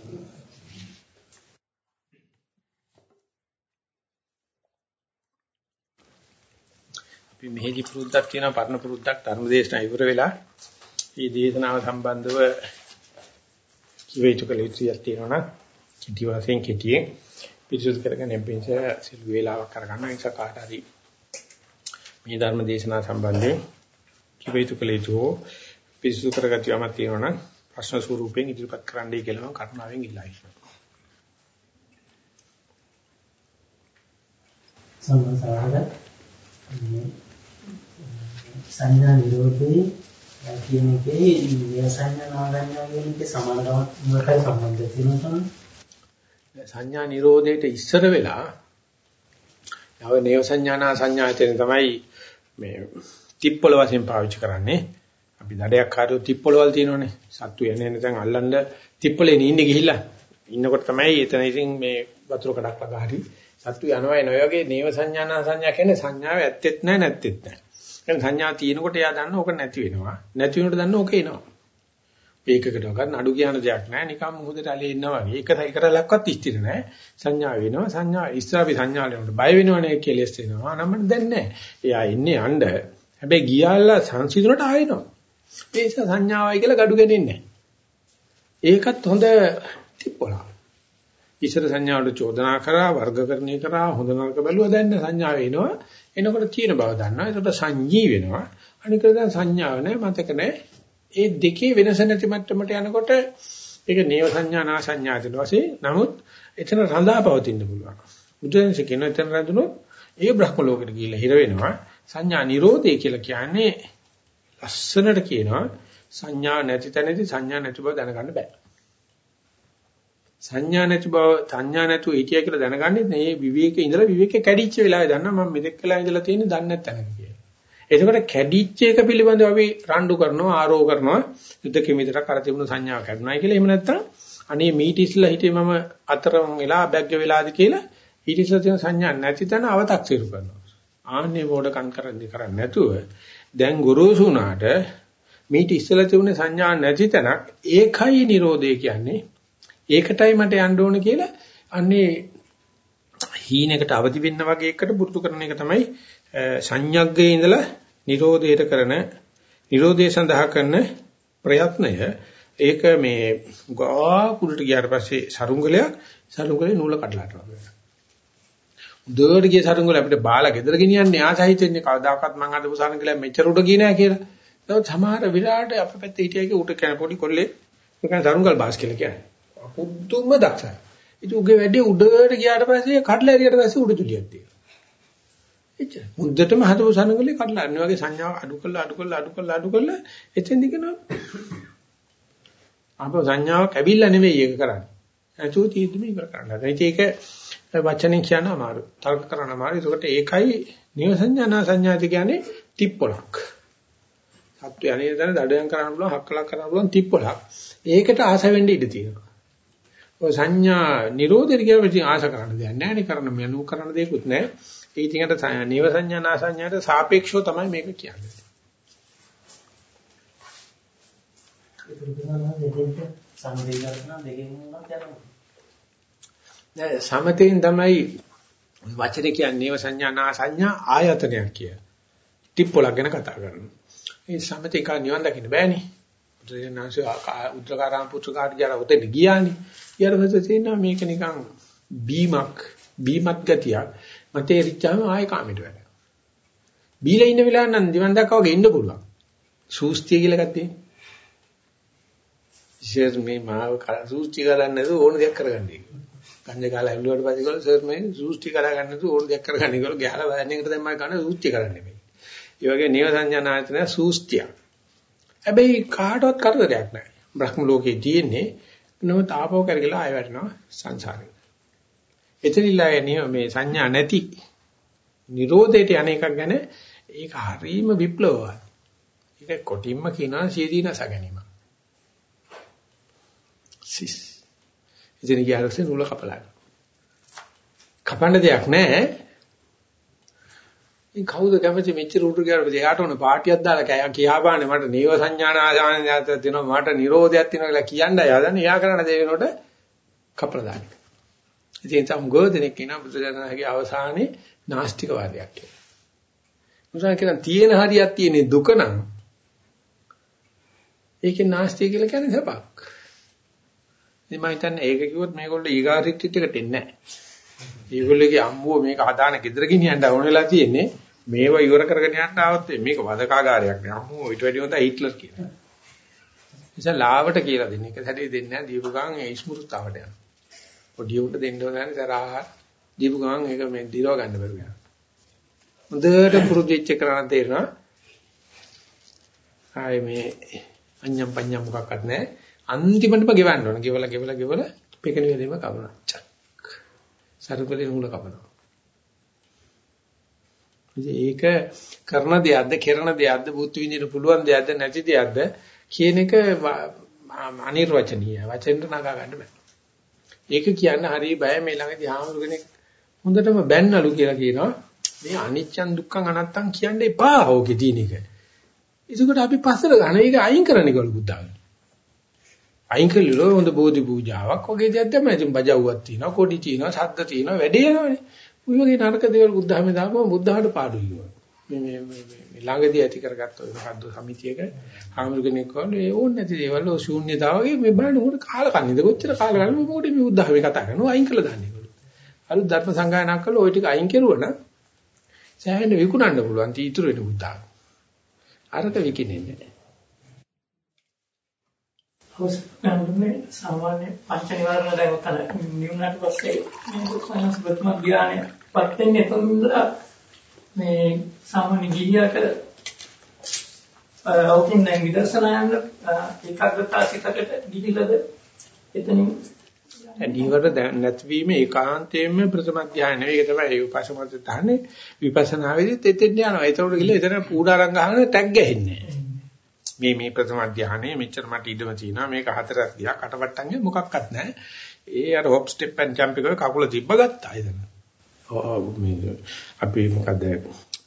අපි මෙහෙදි පුරුද්දක් තියෙනවා පරණ පුරුද්දක් ධර්ම දේශනා ඉවර වෙලා මේ දේශනාව සම්බන්ධව කිවේතු කළ යුතුයක් තියෙනවා නම් කිටි වශයෙන් කිටියේ පිරිසුදු කරගෙන එම්පින්ස සිල් වේලාවක් කරගන්න නිසා කාට හරි මේ ධර්ම දේශනාව සම්බන්ධයෙන් කිවේතු කළ යුතු පිරිසුදු කරගatiya යමක් තියෙනවා නම් ප්‍රශ්න ස්වරූපයෙන් ඉදිරිපත් කරන්නයි කියලා මම කරුණාවෙන් ඉල්ලා හිටිනවා. සම්මසාරද සංඥා නිරෝධේ කියන එකේ නියසඤ්ඤා නාගඤ්ඤා කියන එකේ සමානතාවක් සම්බන්ධ තියෙනවා සංඥා නිරෝධයට ඉස්සර වෙලා යව නේව සංඥානා සංඥායතන තමයි මේ තිප්පල වශයෙන් පාවිච්චි කරන්නේ අපි දඩයක් කාරියෝ තිප්පලවල් තියෙනවනේ. සත්තු යන්නේ නැත්නම් අල්ලන්න තිප්පලේ ඉන්නේ ගිහිල්ලා. ඉන්නකොට තමයි එතන ඉතින් මේ වතුර කඩක් ළඟ හරි සත්තු යනවා එන ඔය වගේ නේව සංඥානා සංඥා කියන්නේ සංඥාව ඇත්තෙත් නැහැ නැත්තෙත් නැහැ. එහෙනම් සංඥා තියෙනකොට එයා දන්න ඕක නැති වෙනවා. නැති වෙනකොට දන්න ඕක එනවා. ඒකකට ගන්න අඩු කියන දෙයක් නැහැ. නිකම් මොහොතට ඇලේ ඉන්නවා වගේ. එක එකට ලක්වත් ස්ථිර නැහැ. සංඥා වෙනවා. සංඥා ඉස්සරපි සංඥාලේට බය වෙනවනේ කෙලස් වෙනවා. නම් දැන් නැහැ. එයා ඉන්නේ අඬ. හැබැයි ගියාලා සංසිඳුනට ආයෙනවා. ඒ නිසා සංඥාවයි කියලා gadu ගෙනින්නේ ඒකත් හොඳ තිප්පොලා. ඉස්සර සංඥාවට චෝදනා කරා වර්ගකරණය කරා හොඳ නරක බැලුවා දැන් සංඥාව එනවා. එනකොට චීන බව දන්නවා. ඒකට සංජී වෙනවා. අනික දැන් සංඥාව නැහැ මතක නැහැ. ඒ දෙකේ වෙනස නැති මට්ටමට යනකොට ඒක නේව සංඥා නා සංඥාදින වශයෙන් නමුත් එතන රඳා පවතින්න පුළුවන්. බුදුන්සේ කියන එතන රඳුනොත් ඒ බ්‍රහ්ම ලෝකෙට ගිහිල්ලා හිර වෙනවා. සංඥා නිරෝධය කියලා කියන්නේ ලස්සනට කියනවා සංඥා නැති තැනදී සංඥා නැති බව දැනගන්න බෑ. සංඥා නැති බව සංඥා නැතුව හිටිය කියලා දැනගන්නේ මේ විවේකේ ඉඳලා විවේකේ කැඩිච්ච වෙලාවේ දන්නා මම මෙතෙක් වෙලා ඉඳලා තියෙන්නේ දන්නේ නැත්නම් කියලා. එතකොට කැඩිච්ච එක පිළිබඳව අපි රණ්ඩු කරනවා ආරෝ කරනවා. යුද්ධ කිමිතර කර තිබුණු සංඥාව කැඩුනායි කියලා. එහෙම නැත්නම් අනේ මීට ඉස්ලා හිටියේ මම අතරම වෙලා අබැග්ග වෙලාද කියලා ඊට ඉස්ලා තියෙන සංඥා නැති තැන අව탁සිරු කරනවා. ආන්නේ වෝඩ කන් කරන්නේ කරන්නේ නැතුව දැන් ගුරුසු උනාට මීට ඉස්ලා තිබුණේ සංඥා නැති තැනක් ඒකයි Nirodhe කියන්නේ. ඒකටයි මට යන්න ඕන කියලා අන්නේ හීනකට අවදි වෙන්න වගේ එකට පුරුදු කරන එක තමයි සංඥග්ගේ ඉඳලා නිරෝධයට කරන නිරෝධය සඳහා කරන ප්‍රයත්නය ඒක මේ ගා කුලට ගියාට පස්සේ සරුංගලයක් සරුංගලේ නූල කඩලාට වගේ. උදේට ගිය සරුංගල අපිට බාලා ගෙදර ගෙනියන්නේ ආසහිත වෙන්නේ කවදාකවත් මං අද පුසාන කියලා මෙච්චර උඩ ගියේ නෑ කියලා. ඒත් සමහර විලාට අපේ පැත්තේ හිටියගේ උට කන පොඩි කොල්ලේ නිකන් සරුංගල් බාස් කියලා කියන්නේ. පුදුම දක්ෂයි. ඉතින් උගේ වැඩේ උඩට ගියාට පස්සේ කඩලා එරියට පස්සේ උඩ තුලියක් තියෙනවා. එච්චර. මුද්දටම හදපු සනගලේ කඩලා අන්න වගේ සංඥාව අඩු කරලා අඩු කරලා අඩු කරලා අඩු කරලා එතෙන්දි කියනවා. අප සංඥාවක් ඇවිල්ලා නෙවෙයි ඒක කරන්නේ. අචෝ තීද්දම ඉවර කරන්න. ඒක වචනෙන් කියන්න අමාරු. තර්ක කරන්න අමාරු. ඒකට ඒකයි නිව සංඥානා සංඥාති කියන්නේ තිප්පොලක්. සත්‍ය අනේ දන දඩයන් කරන්න පුළුවන් හක්කලක් කරන්න පුළුවන් තිප්පොලක්. ඒකට ආස වෙන්න ඉඩ තියෙනවා. ඔය සංඥා නිරෝධය කියලා ඉතින් ආස කරන්න දෙයක් නැහැ නේ කරන්න මෙනු කරන්න දෙයක්වත් නැහැ. ඒ ඉතින්කට නේව සංඥා නාසඤ්ඤාට සාපේක්ෂව තමයි මේක කියන්නේ. සමතෙන් තමයි වචනේ කියන්නේ නේව සංඥා නාසඤ්ඤා ආයතනයක් කිය. ටිප්පොලක් ගැන කතා කරනවා. මේ සමතේ කා නිවන් දකින්න බෑනේ. බුදුරජාණන්සේ උද්දකාරාම පුත්‍රකාට ජාර උතෙන් ගියානේ. ඊට පස්සේ තේිනවා මේක නිකන් බීමක් බීමත් ගතියක්. මතේ රිච්චාම ආයෙ කාමයට වැඩ. බීලා ඉන්න වෙලාව නම් දිවන් දැක්කා වගේ ඉන්න පුළුවන්. සූස්තිය කියලා එකක් තියෙනවා. සර් මේ මාව සූස්ති කරන්නේ නැතුව ඕන දෙයක් කරගන්නේ. කන්ද කාලා ඇල්ලුවට පස්සේ ගල සර් මේ සූස්ති කරගන්න නැතුව ඕන දෙයක් කරගන්නේ කියලා ගහලා වෑන් එකට දැම්මම ගන්න සූස්ති කරන්නේ මේ. ඒ වගේ නේව සංඥානායතන සූස්තිය. හැබැයි කාටවත් කරදරයක් නැහැ. බ්‍රහ්ම ලෝකේ තියෙන්නේ නම තාපෝ කරගලා ආය වැටෙනවා සංසාරේ. එතනිලා මේ සංඥා නැති Nirodheට යන එකක් ගැන ඒක හරීම විප්ලවයි. ඒක කොටින්ම කියනවා සියදීනස ගැනීම. සිස්. ඉතින් ගියාරසේ නූල කපලා. කපන්න දෙයක් නැහැ. ඉතින් කවුද කැමති මෙච්චර උඩු ගියාට පස්සේ එයාට ඕන පාටියක් දාලා කියා බාන්නේ මට නීව සංඥාන ආසානයක් තියෙනවා මට නිරෝධයක් තියෙනවා කියලා කියන්න යදන්නේ එයා කරන දේ වෙනකොට කපලා දාන්නේ. ඉතින් තම ගෝධනෙක් කියන බුදුරජාණන්ගේ අවසානයේ නාස්තික වාදයක් කියලා. මුසන් කියන තියෙන හරියක් තියෙන දුක නම් ඒකේ නාස්තිය කියලා කියන්නේ සපක්. ඉතින් මම හිතන්නේ ඒක කිව්වොත් මේගොල්ලෝ ඊගාරිට්ටිට එකට එන්නේ නැහැ. ඒගොල්ලෝගේ අම්මෝ මේක හදාන ගෙදර ගෙනියන්න ඕන වෙලා තියෙන්නේ මේව ඉවර කරගෙන යන්න આવත් මේක වදකාගාරයක් නේ අම්මෝ ඊට වැඩි හොඳ හිට්ලර් කියලා. නිසා ලාවට කියලා දෙන්නේ. ඒක හැටි දෙන්නේ නැහැ දීපු ගමන් ඒ ස්මෘතාවට යනවා. පොඩි උන්ට දෙන්න ඕන නැහැ තරහා දීපු ගමන් ඒක මේ දිරව ගන්න බැරුව යනවා. හොඳට පුරුදු වෙච්ච කරණ තේරෙනවා. ආයේ මේ අඤ්ඤම් පඤ්ඤම් මොකක්වත් නැහැ. අන්තිමටම ගෙවන්න ඕන. ගෙවලා ගෙවලා ගෙවලා පෙකණ වේදෙම කපනවා. චක්. සරුකලේ නූල කපනවා. ඒක කරන දෙයක්ද, කරන දෙයක්ද, බුද්ධ විඳින්න පුළුවන් දෙයක්ද, නැති දෙයක්ද කියන එක අනිර්වචනීය. වචෙන්ට නගා ගන්න බෑ. ඒක කියන්න හරිය බය මේ ළඟදී ආමරු කෙනෙක් හොඳටම බැන්නලු කියලා කියනවා. මේ අනිච්චන් දුක්ඛං අනත්තං කියන්න එපා ඕකේ තියෙන එක. ඒකට අපි පස්සට ගන්න ඒක අයින් කරන්න කියලා බුද්ධාගම. අයින් කළොත් හොඳ බෝධි පූජාවක් වගේ දෙයක් තමයි. ඉතින් බජව්වක් තියෙනවා, කොඩි තියෙනවා, ශබ්ද තියෙනවා, වැඩේ යනවනේ. උයි වගේ නරක දේවල් බුද්ධහමේ දාපුවම බුද්ධහට පාඩුයි කියනවා. මේ මේ මේ ළඟදී ඇති කරගත්ත ඔය මොකද්ද සමිතියක ආමරු කෙනෙක් වගේ ඒ ඕනේ නැති දේවල් ඔය ශූන්‍යතාවගේ මේ බලන්න උකට කාල කන්නේද කොච්චර කාල ගන්න මොකද මේ බුද්ධහමේ කතා කරනවා අයින් කළා දාන්නේ ඒගොල්ලෝ. අලුත් ධර්ම සංගායනාවක් කළා ওই ටික අයින් කරුවා නම් සෑහෙන විකුණන්න පුළුවන් තීතුරු වෙන බුද්ධහම. අරක විකිනෙන්නේ නැහැ. හොස්පිටල් සාමාන්‍ය පංච නිවාරණ දැන් උතන නිවුණාට පස්සේ මේ සයන්ස් ප්‍රථම ඥානය පත් වෙන්නේ එතනද මේ සාමාන්‍ය ගිහියට අවුකින් දැන් විදර්ශනා යන ඒකාග්‍රතාව සිතකට ගිහිලද එතනින් නීවර නැතිවීම ඒකාන්තයෙන්ම ප්‍රථම ධ්‍යාන නෙවෙයි. ඒක තමයි ඒ උපසමත තහනේ විපස්සනාවේදීත් එතෙන් යනවා. ඒතකොට ගිහලා එතන පූඩාරංග ගහන ටැග් ගහන්නේ. මේ මේ ප්‍රථම ධානයේ මෙච්චර මට ඉඩම තියෙනවා. මේක හතරක් ගියා. කටවට්ටන්ගේ මොකක්වත් නැහැ. ඒ අර හොප් ස්ටෙප් ඇන් ජම්ප් එක කකුල තිබ්බ ගත්තා එතන. මේ අපි මොකද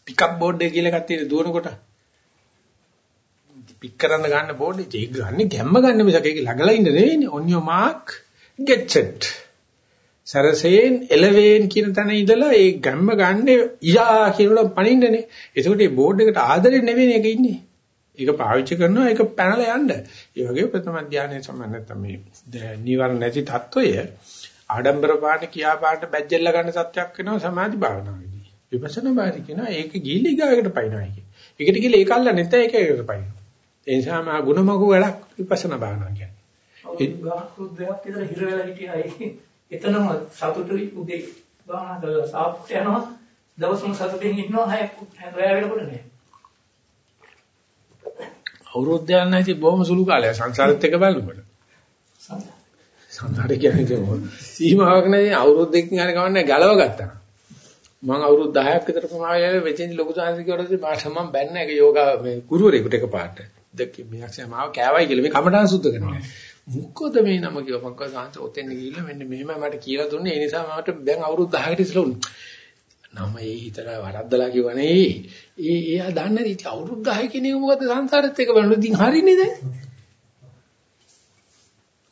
පිකප් බෝඩ් එක කියලා එකක් තියෙන දුවනකොට. පික් කරන්න ගන්න බෝඩ් එක. ඒක ගන්න ගැම්ම ගන්න මිසක ඒක ළඟලා ඉන්න නෙවෙයිනේ. on your mark get set. සරසෙන් එලවෙන් කියන තැන ඉඳලා ඒ ගැම්ම ගන්න යා කියනකොට පණින්නනේ. එතකොට මේ බෝඩ් එකට ආදරේ නෙවෙයි ඒක ඉන්නේ ඒක පාවිච්චි කරනවා ඒක පැනලා යන්න. ඒ වගේ ප්‍රථම ධානයේ සම්බන්ධ නැත්නම් මේ නිවර්ණ නැති தত্ত্বය ආඩම්බර පාන කියා පාට බැජ්ජෙල්ල ගන්න සත්‍යක් වෙනවා සමාධි භාවනාවේදී. විපස්සනා භාවනාවේ කියනවා ඒක ගිලි ගායකට පයින්නවා කිය. ඒකට ගිල ඒක අල්ල නැත්නම් ඒක ඒකට පයින්නවා. ඒ නිසා මා ගුණමගු වැඩක් විපස්සනා භාවනාව කියන්නේ. උදාහරණයක් විතර හිර වෙලා හිටියයි එතනම සතුටුයි උදේ භාවනා කරලා සාප්පට යනවා දවසම සතුටින් ඉන්නවා හැය රැය වෙනකොට නෑ. අවුරුද්දයක් නැති බොහොම සුළු කාලයක් සංසාරෙත් එක බලනකොට. සංසාරේ කියන්නේ මොකද? සීමාවක් නැති අවුරුද්දකින් හරි කවන්නේ ගලව ගත්තා. මම අවුරුදු 10ක් විතර ප්‍රමාණය වෙච්චින් ලොකු සාංශික වලදී මාට මම බැන්න එක යෝගා මේ ගුරුවරයෙකුට එකපාරට. දෙක මියක්ෂය මාව කෑවයි කියලා මේ කමටහන් සුද්ධ කරනවා. මොකද මේ නම කිව්ව මං කව සාංශ ඔතෙන් ගිහිල්ලා මෙන්න මෙහෙම මට කියලා දුන්නේ. ඒ නිසා මට දැන් අවුරුදු 10කට ඉස්සෙල්ලා උනේ. නම ඒ හිතලා වරද්දලා කිව්වනේ. ඒ එයා දන්නේ නැති ඉතින් අවුරුදු 10 කෙනෙක් මොකද සංසාරෙත් එක බලන්න ඉතින් හරිනේ දැන්.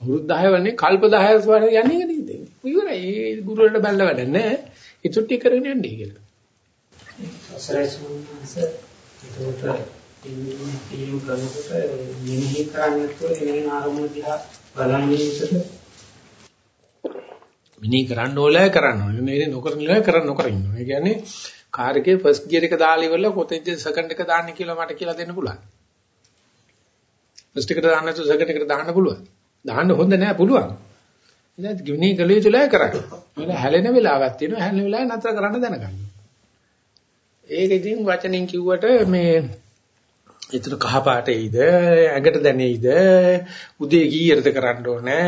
අවුරුදු 10 වන්නේ කල්ප 10ක් වර යන්නේ නේද? ඉවරයි. ඒ ගුරු වලට බැලලා වැඩ නැහැ. ඉතුට්ටි කරගෙන යන්නේ කියලා. සසරයි සම්මාස ඒකට ඉන්න කරනකොට මෙනෙහි කරන්නේ නැතුව එන ආරමුණ දිහා බලන්නේ ඉතද මිනී කරන්න ඕලෑ කරන්න ඕනේ. මේ නොකරන ඉලයි කරන්න නොකර ඉන්නවා. ඒ කියන්නේ කාර් එකේ ෆස්ට් ගියර් එක දාලා ඉවරලා කොතෙන්ද සෙකන්ඩ් එක දාන්නේ කියලා මට කියලා දෙන්න පුළුවන්. ෆස්ට් එකට දාන්න නැතුව සෙකන්ඩ් එකට දාන්න පුළුවන්. දාන්න හොඳ නෑ පුළුවන්. ඉතින් ගිනී කළ යුතුලා කරන්න. මොකද හැලෙන වෙලාවක් තියෙනවා. හැලෙන වෙලාවේ නතර කරන්න දැනගන්න. ඒක ඉතින් වචනින් කිව්වට මේ ඒතර කහ පාටේයිද ඇඟට දැනෙයිද උදේ කීයටද කරන්න ඕනේ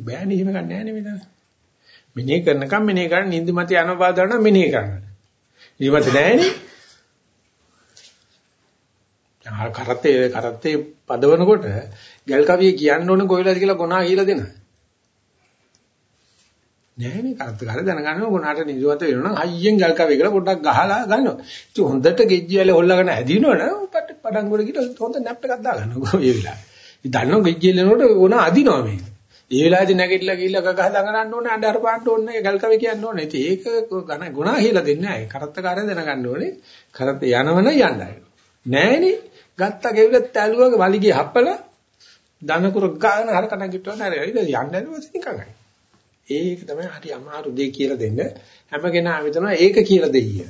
බෑනේ එහෙම ගන්න නෑනේ මෙතන මෙනේ කරනකම් මෙනේ කරන නිින්ද මත යන බාධා නම් මෙනේ කරන්න. නිින්ද මත නැහැනේ. ආ කරත්තේ කරත්තේ පදවනකොට ගල් කවිය කියන්න ඕන කොයිලාද කියලා ගොනා කියලා දෙන. නෑනේ කරත්ත කර දැනගන්න ගොනාට නිදිමත වෙනවා නම් හයියෙන් ගල් කවිය කියලා පොඩ්ඩක් ගහලා ගන්නවා. ඉතින් හොඳට ගෙජ්ජි වල හොල්ලාගෙන ඇදිනවනම් පට පඩම් වල ගිහලා හොඳ නැප් එකක් දාගන්නවා ඒ වෙලාවේ. ඉතින් දන්නව ගෙජ්ජි වලනකොට ගොනා අදිනවා මේක. ඒ වෙලාවේදී නැගිටලා ගිහිල්ලා ගගහ දඟනන්න ඕනේ අnder පාන්න ඕනේ ගල්කවේ කියන්න ඕනේ. ඉතින් ඒක ගණ ගුණා කියලා දෙන්නේ නැහැ. කරත්තකාරය දැනගන්න ඕනේ. කරත්ත යනවන යන්නයි. නෑනේ. ගත්ත ගෙවිලත් ඇලුවගේ වලිගේ හප්පල දනකුර ගාන හරකට ගිටවන්න හරි. ඒක යන්න ඇලුවොත් නිකන්යි. ඒක තමයි හරි අමාරු දෙය කියලා දෙන්න. හැම කෙනාම හිතනවා ඒක කියලා දෙයි.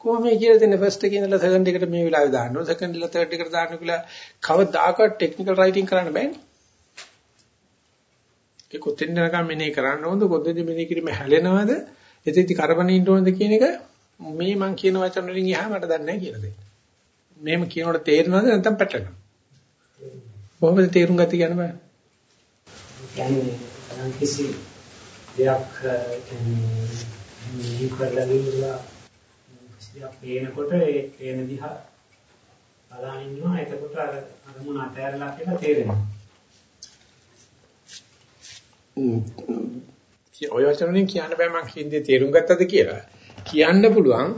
කොහොම මේ කියලා දෙන්නේ ෆස්ට් එකේ ඉඳලා සෙකන්ඩ් එකට මේ වෙලාවේ දාන්න ඕන. සෙකන්ඩ් ඉඳලා තර්ඩ් එකට දාන්න කියලා කවදාකවත් ටෙක්නිකල් රයිටින් කරන්න බෑනේ. ඒ කොතෙන් යනකම් මෙනේ කරන්න ඕනද කොතෙන්ද මෙනේ කිරීම හැලෙනවද එතෙදි කරබන ඉන්න ඕනද කියන එක මේ මං කියන වචන වලින් එහා මට දන්නේ නැහැ කියලා දෙන්න. මේම කියනකොට තේරෙනවද නැත්නම් පැටලෙනවද? කොහොමද තේරුම් ගත්තේ කියන බෑ. කියන්නේ කිසි දෙයක් කියන්නේ කරලා ගිහලා කිසි දෙයක් පේනකොට ඒ පේන දිහා බලන් ඉන්නවා එතකොට අර අරමුණ අතහැරලා කියලා තේරෙනවා. ඔය වචනෙන් කියන්න බෑ මං හින්දේ තේරුම් ගත්තද කියලා. කියන්න පුළුවන්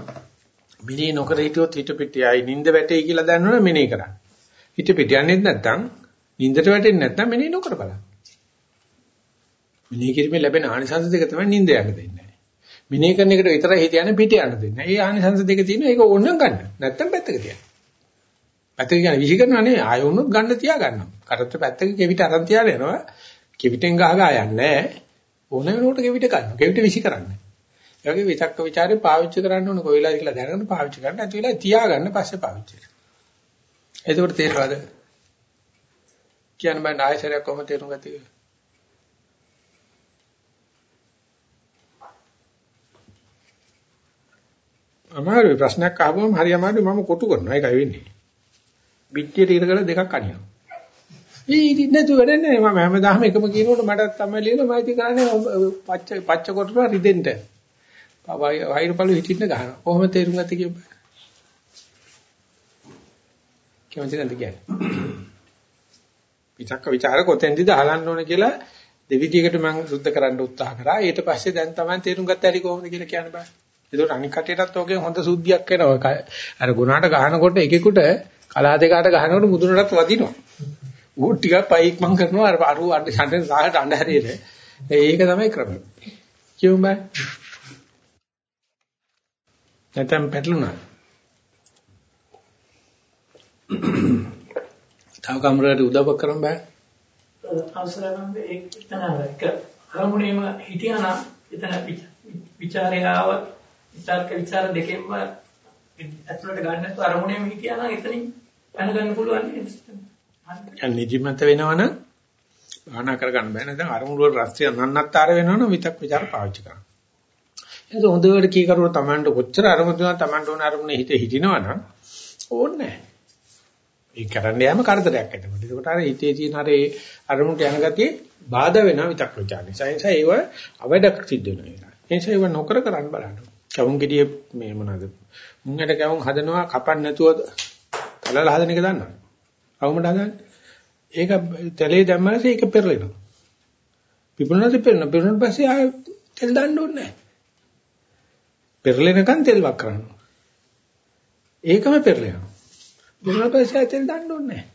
මිනේ නොකර හිටියොත් හිත පිටියයි නිින්ද වැටේ කියලා දන්නවනේ මිනේ කරන්න. හිත පිටියන්නේ නැත්නම් නිින්දට වැටෙන්නේ නැත්නම් මිනේ නොකර බලන්න. මෙනෙහි කිරීමේ ලැබෙන ආනිසංස දෙක තමයි නිින්ද යන්න දෙන්නේ. මෙනෙහි කරන එකට විතරයි හිත යන්නේ පිට යන්න දෙන්නේ. ඒ ආනිසංස දෙක තියෙන ඒක ඕනනම් ගන්න. නැත්තම් පැත්තක තියන්න. පැත්තක කියන්නේ විසි කරනවා නේ ආය වුණොත් ගන්න තියා ගන්නවා. කරත් පැත්තක කෙවිත අරන් තියාගෙන යනවා. කෙවිතෙන් ගහ ගහ යන්නේ ඕන වෙනකොට කෙවිත ගන්නවා. කෙවිත විසි කරන්නේ. ඒ වගේ විතක්ක ਵਿਚාරේ පාවිච්චි කරන්න ඕන කොයිලාද කියලා දැනගෙන පාවිච්චි කරන්න. ඇති වෙලා තියාගන්න පස්සේ පාවිච්චි කරන්න. එතකොට තේරෙනවද? කියන්න බෑ ආයසරයක් කොහොමද තේරුම් ගත්තේ? අමාරුයි ප්‍රශ්නයක් අහපුවම හරි අමාරුයි මම කොටු කරනවා ඒකයි වෙන්නේ. පිටියට ඉර කරලා දෙකක් අනිනවා. ඒ ඉතින් නැතු වැඩන්නේ මම හැමදාම එකම කියනකොට මටත් තමයි ලියන මයිති කරන්නේ පච්ච පච්ච කොටලා රිදෙන්න. වෛරපළු හිටින්න ගහනවා. කොහොම තේරුම් ගත්තේ කියපන්. කැමති නැද්ද කියන්නේ? විචක්ක ਵਿਚාර කොතෙන්දද අහලන්න ඕන කියලා දෙවිදියකට මම සුද්ධ කරන්න උත්සාහ කරා. ඊට පස්සේ දැන් තමයි තේරුම් ගත්ත ඇලි කොහොමද කියලා කියන්න බෑ. ඒකට අනික් කටියටත් ඔගේ හොඳ සුද්ධියක් වෙනවා. අර ගුණාට ගහනකොට එකෙකුට කලා දෙකට ගහනකොට මුදුනටත් වදිනවා. ඌ ටිකක් පයික් මං කරනවා අර අර අඬ ඡන්දේ සාහට අඬ හැරෙන්නේ. ඒක තමයි ක්‍රමය. කියුම් බෑ. නැතම් පැටලුණා. තව කමරකට උදව් කරන්න බෑ. අවසරනම් ඒක එතන එක අරමුණේම හිටියා නම් එතන ਵਿਚාරේ ආව විචාරක ਵਿਚාර දෙකෙන්ම ඇතුළට ගන්න නැතුව අරමුණේම හිටියා නම් එතනින් පැන ගන්න පුළුවන් නේද? දැන් නිදිමත වෙනවනම් භාවනා කරගන්න බෑ නේද? අරමුණු වල රස්ත්‍ය අනන්නත්තර වෙනවනම් විතක් ਵਿਚාර පාවිච්චි කරන්න. ඒක හොඳට කී කරුණ තමන්ට කොච්චර අරමුණු දුනා තමන්ට ඕන අරමුණේ හිත හිටිනවනම් ඕනේ නෑ. ඒ කරන්න යෑම කරදරයක් එතකොට. ඒකට අර හිතේ තියෙන අර ඒ අරමුණට යන ගතිය බාධා වෙනවා විතක් ਵਿਚාර නිසා. ඒ නිසා ඒව අවඩක් සිද්ධ වෙනවා. ඒ නිසා ඒව නොකර කරන්න බලන්න. කවුන් ගෙඩිය මේ මොනවාද? මුංගට කවුන් හදනවා කපන්න නැතුව කලලා හදන එක දන්නවද? කවුමද හදන්නේ? ඒක තැලේ දැම්මම ඒක පෙරලෙනවා. පිපුණාද පෙරලන. පෙරලුණාට පස්සේ ආය තෙල් දාන්න ඕනේ නැහැ. පෙරලෙනකන් තෙල් වක් කරනවා. ඒකම පෙරලෙනවා. පෙරලුණාට පස්සේ ආය තෙල් දාන්න ඕනේ නැහැ.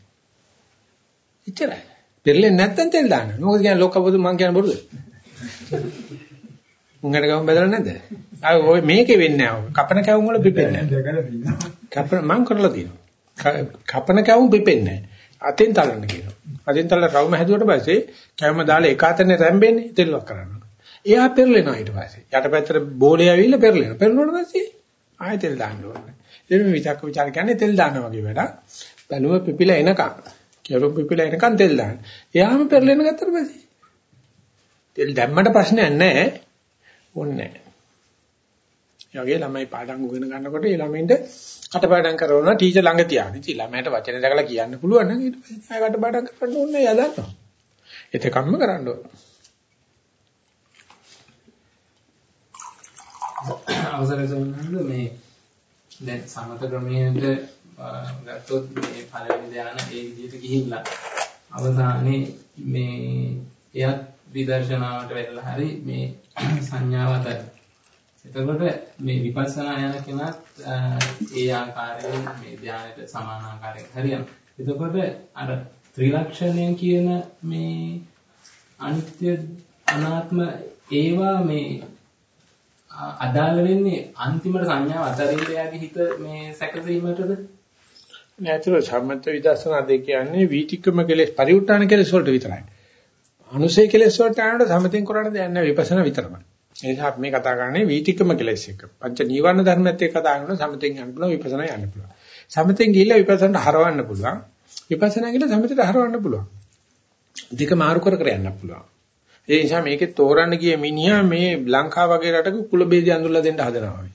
එච්චරයි. පෙරලෙන්නේ නැත්තම් තෙල් දාන්න. මොකද කියන්නේ ලෝකවලු මං කියන්නේ බොරුද? උංගට ගම බදලා නැද්ද? ආ ඔය මේකේ වෙන්නේ නැහැ. කපන කැවුම් වල පිපෙන්නේ නැහැ. කපන මං කරලා තියෙනවා. කපන කැවුම් පිපෙන්නේ නැහැ. අතෙන් තලන්න කියනවා. අතෙන් තලලා රවුම හැදුවට පස්සේ කැවුම දාලා එක අතනේ රැම්බෙන්නේ තෙල්වක් කරනවා. එයා පෙරලෙනවා ඊට පස්සේ. යටපැත්තට බෝලේ ඇවිල්ලා පෙරලෙනවා. පෙරලුණාට පස්සේ ආයෙ තෙල් දාන්න ඕනේ. එනම් විතක්ක ਵਿਚාර කියන්නේ තෙල් දානවා වගේ වැඩක්. බැලුම පිපිලා එනකන්. කැවුම් පිපිලා එනකන් තෙල් දාන්න. එයාම පෙරලෙන ගත්තට පස්සේ තෙල් දැම්මට ප්‍රශ්නයක් නැහැ. ඕනේ නැහැ. ඒ වගේ ළමයි පාඩම් උගෙන ගන්නකොට ඒ ළමයින්ට කටපාඩම් කරනවා ටීචර් ළඟ තියාගෙන. ඉතින් ළමයට වචන දැකලා කියන්න පුළුවන් නම් ඊට පස්සේ ආය කටපාඩම් කරන්න ඕනේ එයා දන්නවා. එතකම්ම කරන්න ඕනේ. අවසරයි සමහරවිට මේ දැන් සමත ක්‍රමයේද ගත්තොත් මේ පළවෙනි ධානය ඒ විදිහට ගිහිල්ලා අවසානයේ මේ එයත් විදර්ශනාවට වෙලා හරි මේ සංඥාව අතර. එතකොට මේ විපස්සනා යන කෙනත් ඒ ආකාරයෙන් මේ ධානයට සමාන ආකාරයෙන් හරියනවා. එතකොට අර ත්‍රිලක්ෂණය කියන මේ අනිත්‍ය අනාත්ම ඒවා මේ අදාළ වෙන්නේ අන්තිමට සංඥාව අතරින් යාගේ හිත මේ සැකසීමටද නැතුව සම්මත විදර්ශනා දෙක කියන්නේ වීතික්‍රම කෙලෙස් පරිඋත්තාන කෙලෙස් වලට විතරයි. අනුසය කෙලෙස් වලට යනකොට සමතෙන් කරන්න දෙයක් නැහැ විපස්සනා විතරමයි. ඒ නිසා අපි මේ කතා කරන්නේ වීතික්‍රම කෙලෙස් එක. පංච නීවරණ ධර්මයත් එක්ක කතා කරනකොට සමතෙන් යන්න පුළුවන් විපස්සනා යන්න පුළුවන්. සමතෙන් ගිහිල්ලා විපස්සනාට හරවන්න පුළුවන්. විපස්සනා ගිහිල්ලා සමතට හරවන්න පුළුවන්. දෙක මාරු කර කර යන්න පුළුවන්. ඒ නිසා මේකේ තෝරන්න ගිය මිනිහා මේ ලංකාව වගේ රටක කුල බේදි අඳුල්ලා දෙන්න හදනවා වගේ.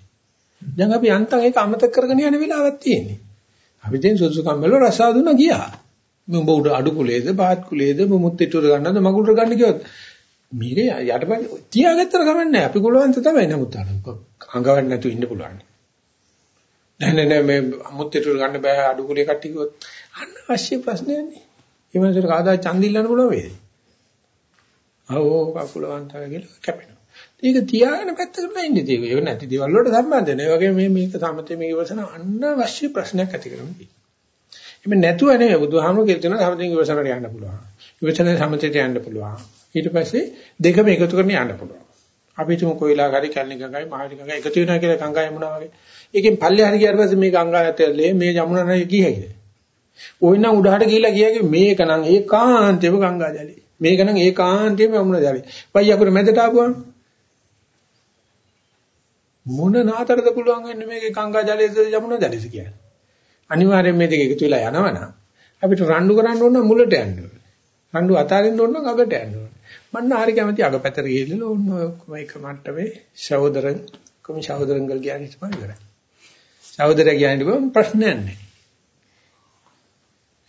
දැන් අපි අන්තම් ඒක අමතක කරගෙන යන වෙලාවක් තියෙන්නේ. අපි දැන් සුසුකම් වල රසාදුන ගියා. උඹ උඩ අඩු කුලේද පාත් කුලේද මුමුත් ඉතුරු ගන්නද මගුල්ට ගන්න කිව්වොත් මේක යටපන් තියාගත්තර කමන්නේ අපි කුලවන්ත තමයි නමුත් අඟවන්න නැතුව ඉන්න පුළුවන්. නෑ නෑ නෑ මේ මුත් ඉතුරු ගන්න බෑ අඩු කුලේ කට්ටිය කිව්වොත් අන්න අවශ්‍ය ප්‍රශ්නයක් නේ. ඒ මනසට කාදා ඡන්ද ඉල්ලන්න පුළුවන් වේද? ආවෝ කකුලවන්තය කියලා කැපෙනවා. ඒක තියාගෙන පැත්තකට නැින්නේ තියෙක. ඒක නැති දේවල් වලට සම්බන්ධ නැහැ. ඒ වගේ මේ මේක සමතේ මේක ඉවසන අන්න අවශ්‍ය ප්‍රශ්නයක් ඇති කරගන්න එමෙ නැතුව නෙවෙයි බුදුහාමුදුරු කියලා තියෙනවා සමතෙන් ඉවසනට යන්න පුළුවන්. ඉවසන සමතේට යන්න පුළුවන්. ඊට පස්සේ දෙකම එකතු කරගෙන යන්න පුළුවන්. අපි තුමු කොයිලා ගාරි කැලණි ගඟයි මහරි ගඟයි එකතු වෙනවා කියලා ගංගා යමුනා වගේ. ඒකෙන් පල්ලේ හරි ගියාට පස්සේ මේ ගංගා ඇතුලේ මේ යමුනා නැයි කීයයිද? ওই නම් උඩහට ගිහිලා ගියාගේ මේක නම් ඒකාන්තේම ගංගා ජලය. මේක නම් ඒකාන්තේම යමුනා ජලය. වයි අකුර මැදට ආපුවම මොන නාතරද පුළුවන් වෙන්නේ මේකේ ගංගා ජලයේද යමුනා ජලයේද කියන්නේ. අනිවාර්යයෙන් මේ දෙක එකතු වෙලා යනවනම් අපිට රණ්ඩු කරන්න ඕන මුලට යන්න ඕන. රණ්ඩු අතාරින්න ඕන නම් අගට යන්න ඕන. මන්න හරි කැමති අගපැතර ගිහිල්ලා ඕන මේක මට්ටමේ සහෝදරන් කොමි සහෝදරංගල් කියන්නේ තමයි කරන්නේ. සහෝදරය කියන්නේ ප්‍රශ්නයක් නැහැ.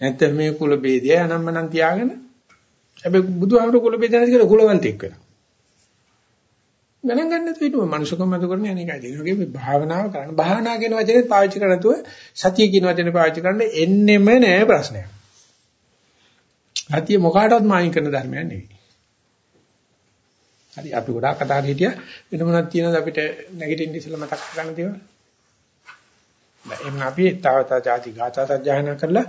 නැත්නම් මේ කුල ભેදය අනම්මනම් තියාගෙන හැබැයි බුදුහාමුදුරු කුල ભેද නැති කියලා කුලවන්තෙක් වෙනවා. ගණන් ගන්න නැතුව හිටුව මනුෂකම මත කරන අනේකයි දෙන්නේ. මේ භාවනාව කරන්න. භාවනා කියන වචනේ පාවිච්චි කරන්නේ නැතුව සතිය කියන වචනේ පාවිච්චි කරන්නේ එන්නෙම නෑ ප්‍රශ්නයක්. සතිය මොකකටවත් මායින් කරන ධර්මයක් නෙවෙයි. හරි අපි ගොඩාක් කතා කරලා හිටියා වෙන මොනවද තියෙනවද අපිට නැගිටින්න ඉස්සෙල්ලා මතක් කරගන්න දේවල්. එහෙනම් අපි තව තව ಜಾති ගාථා සජ්ජායනා කරලා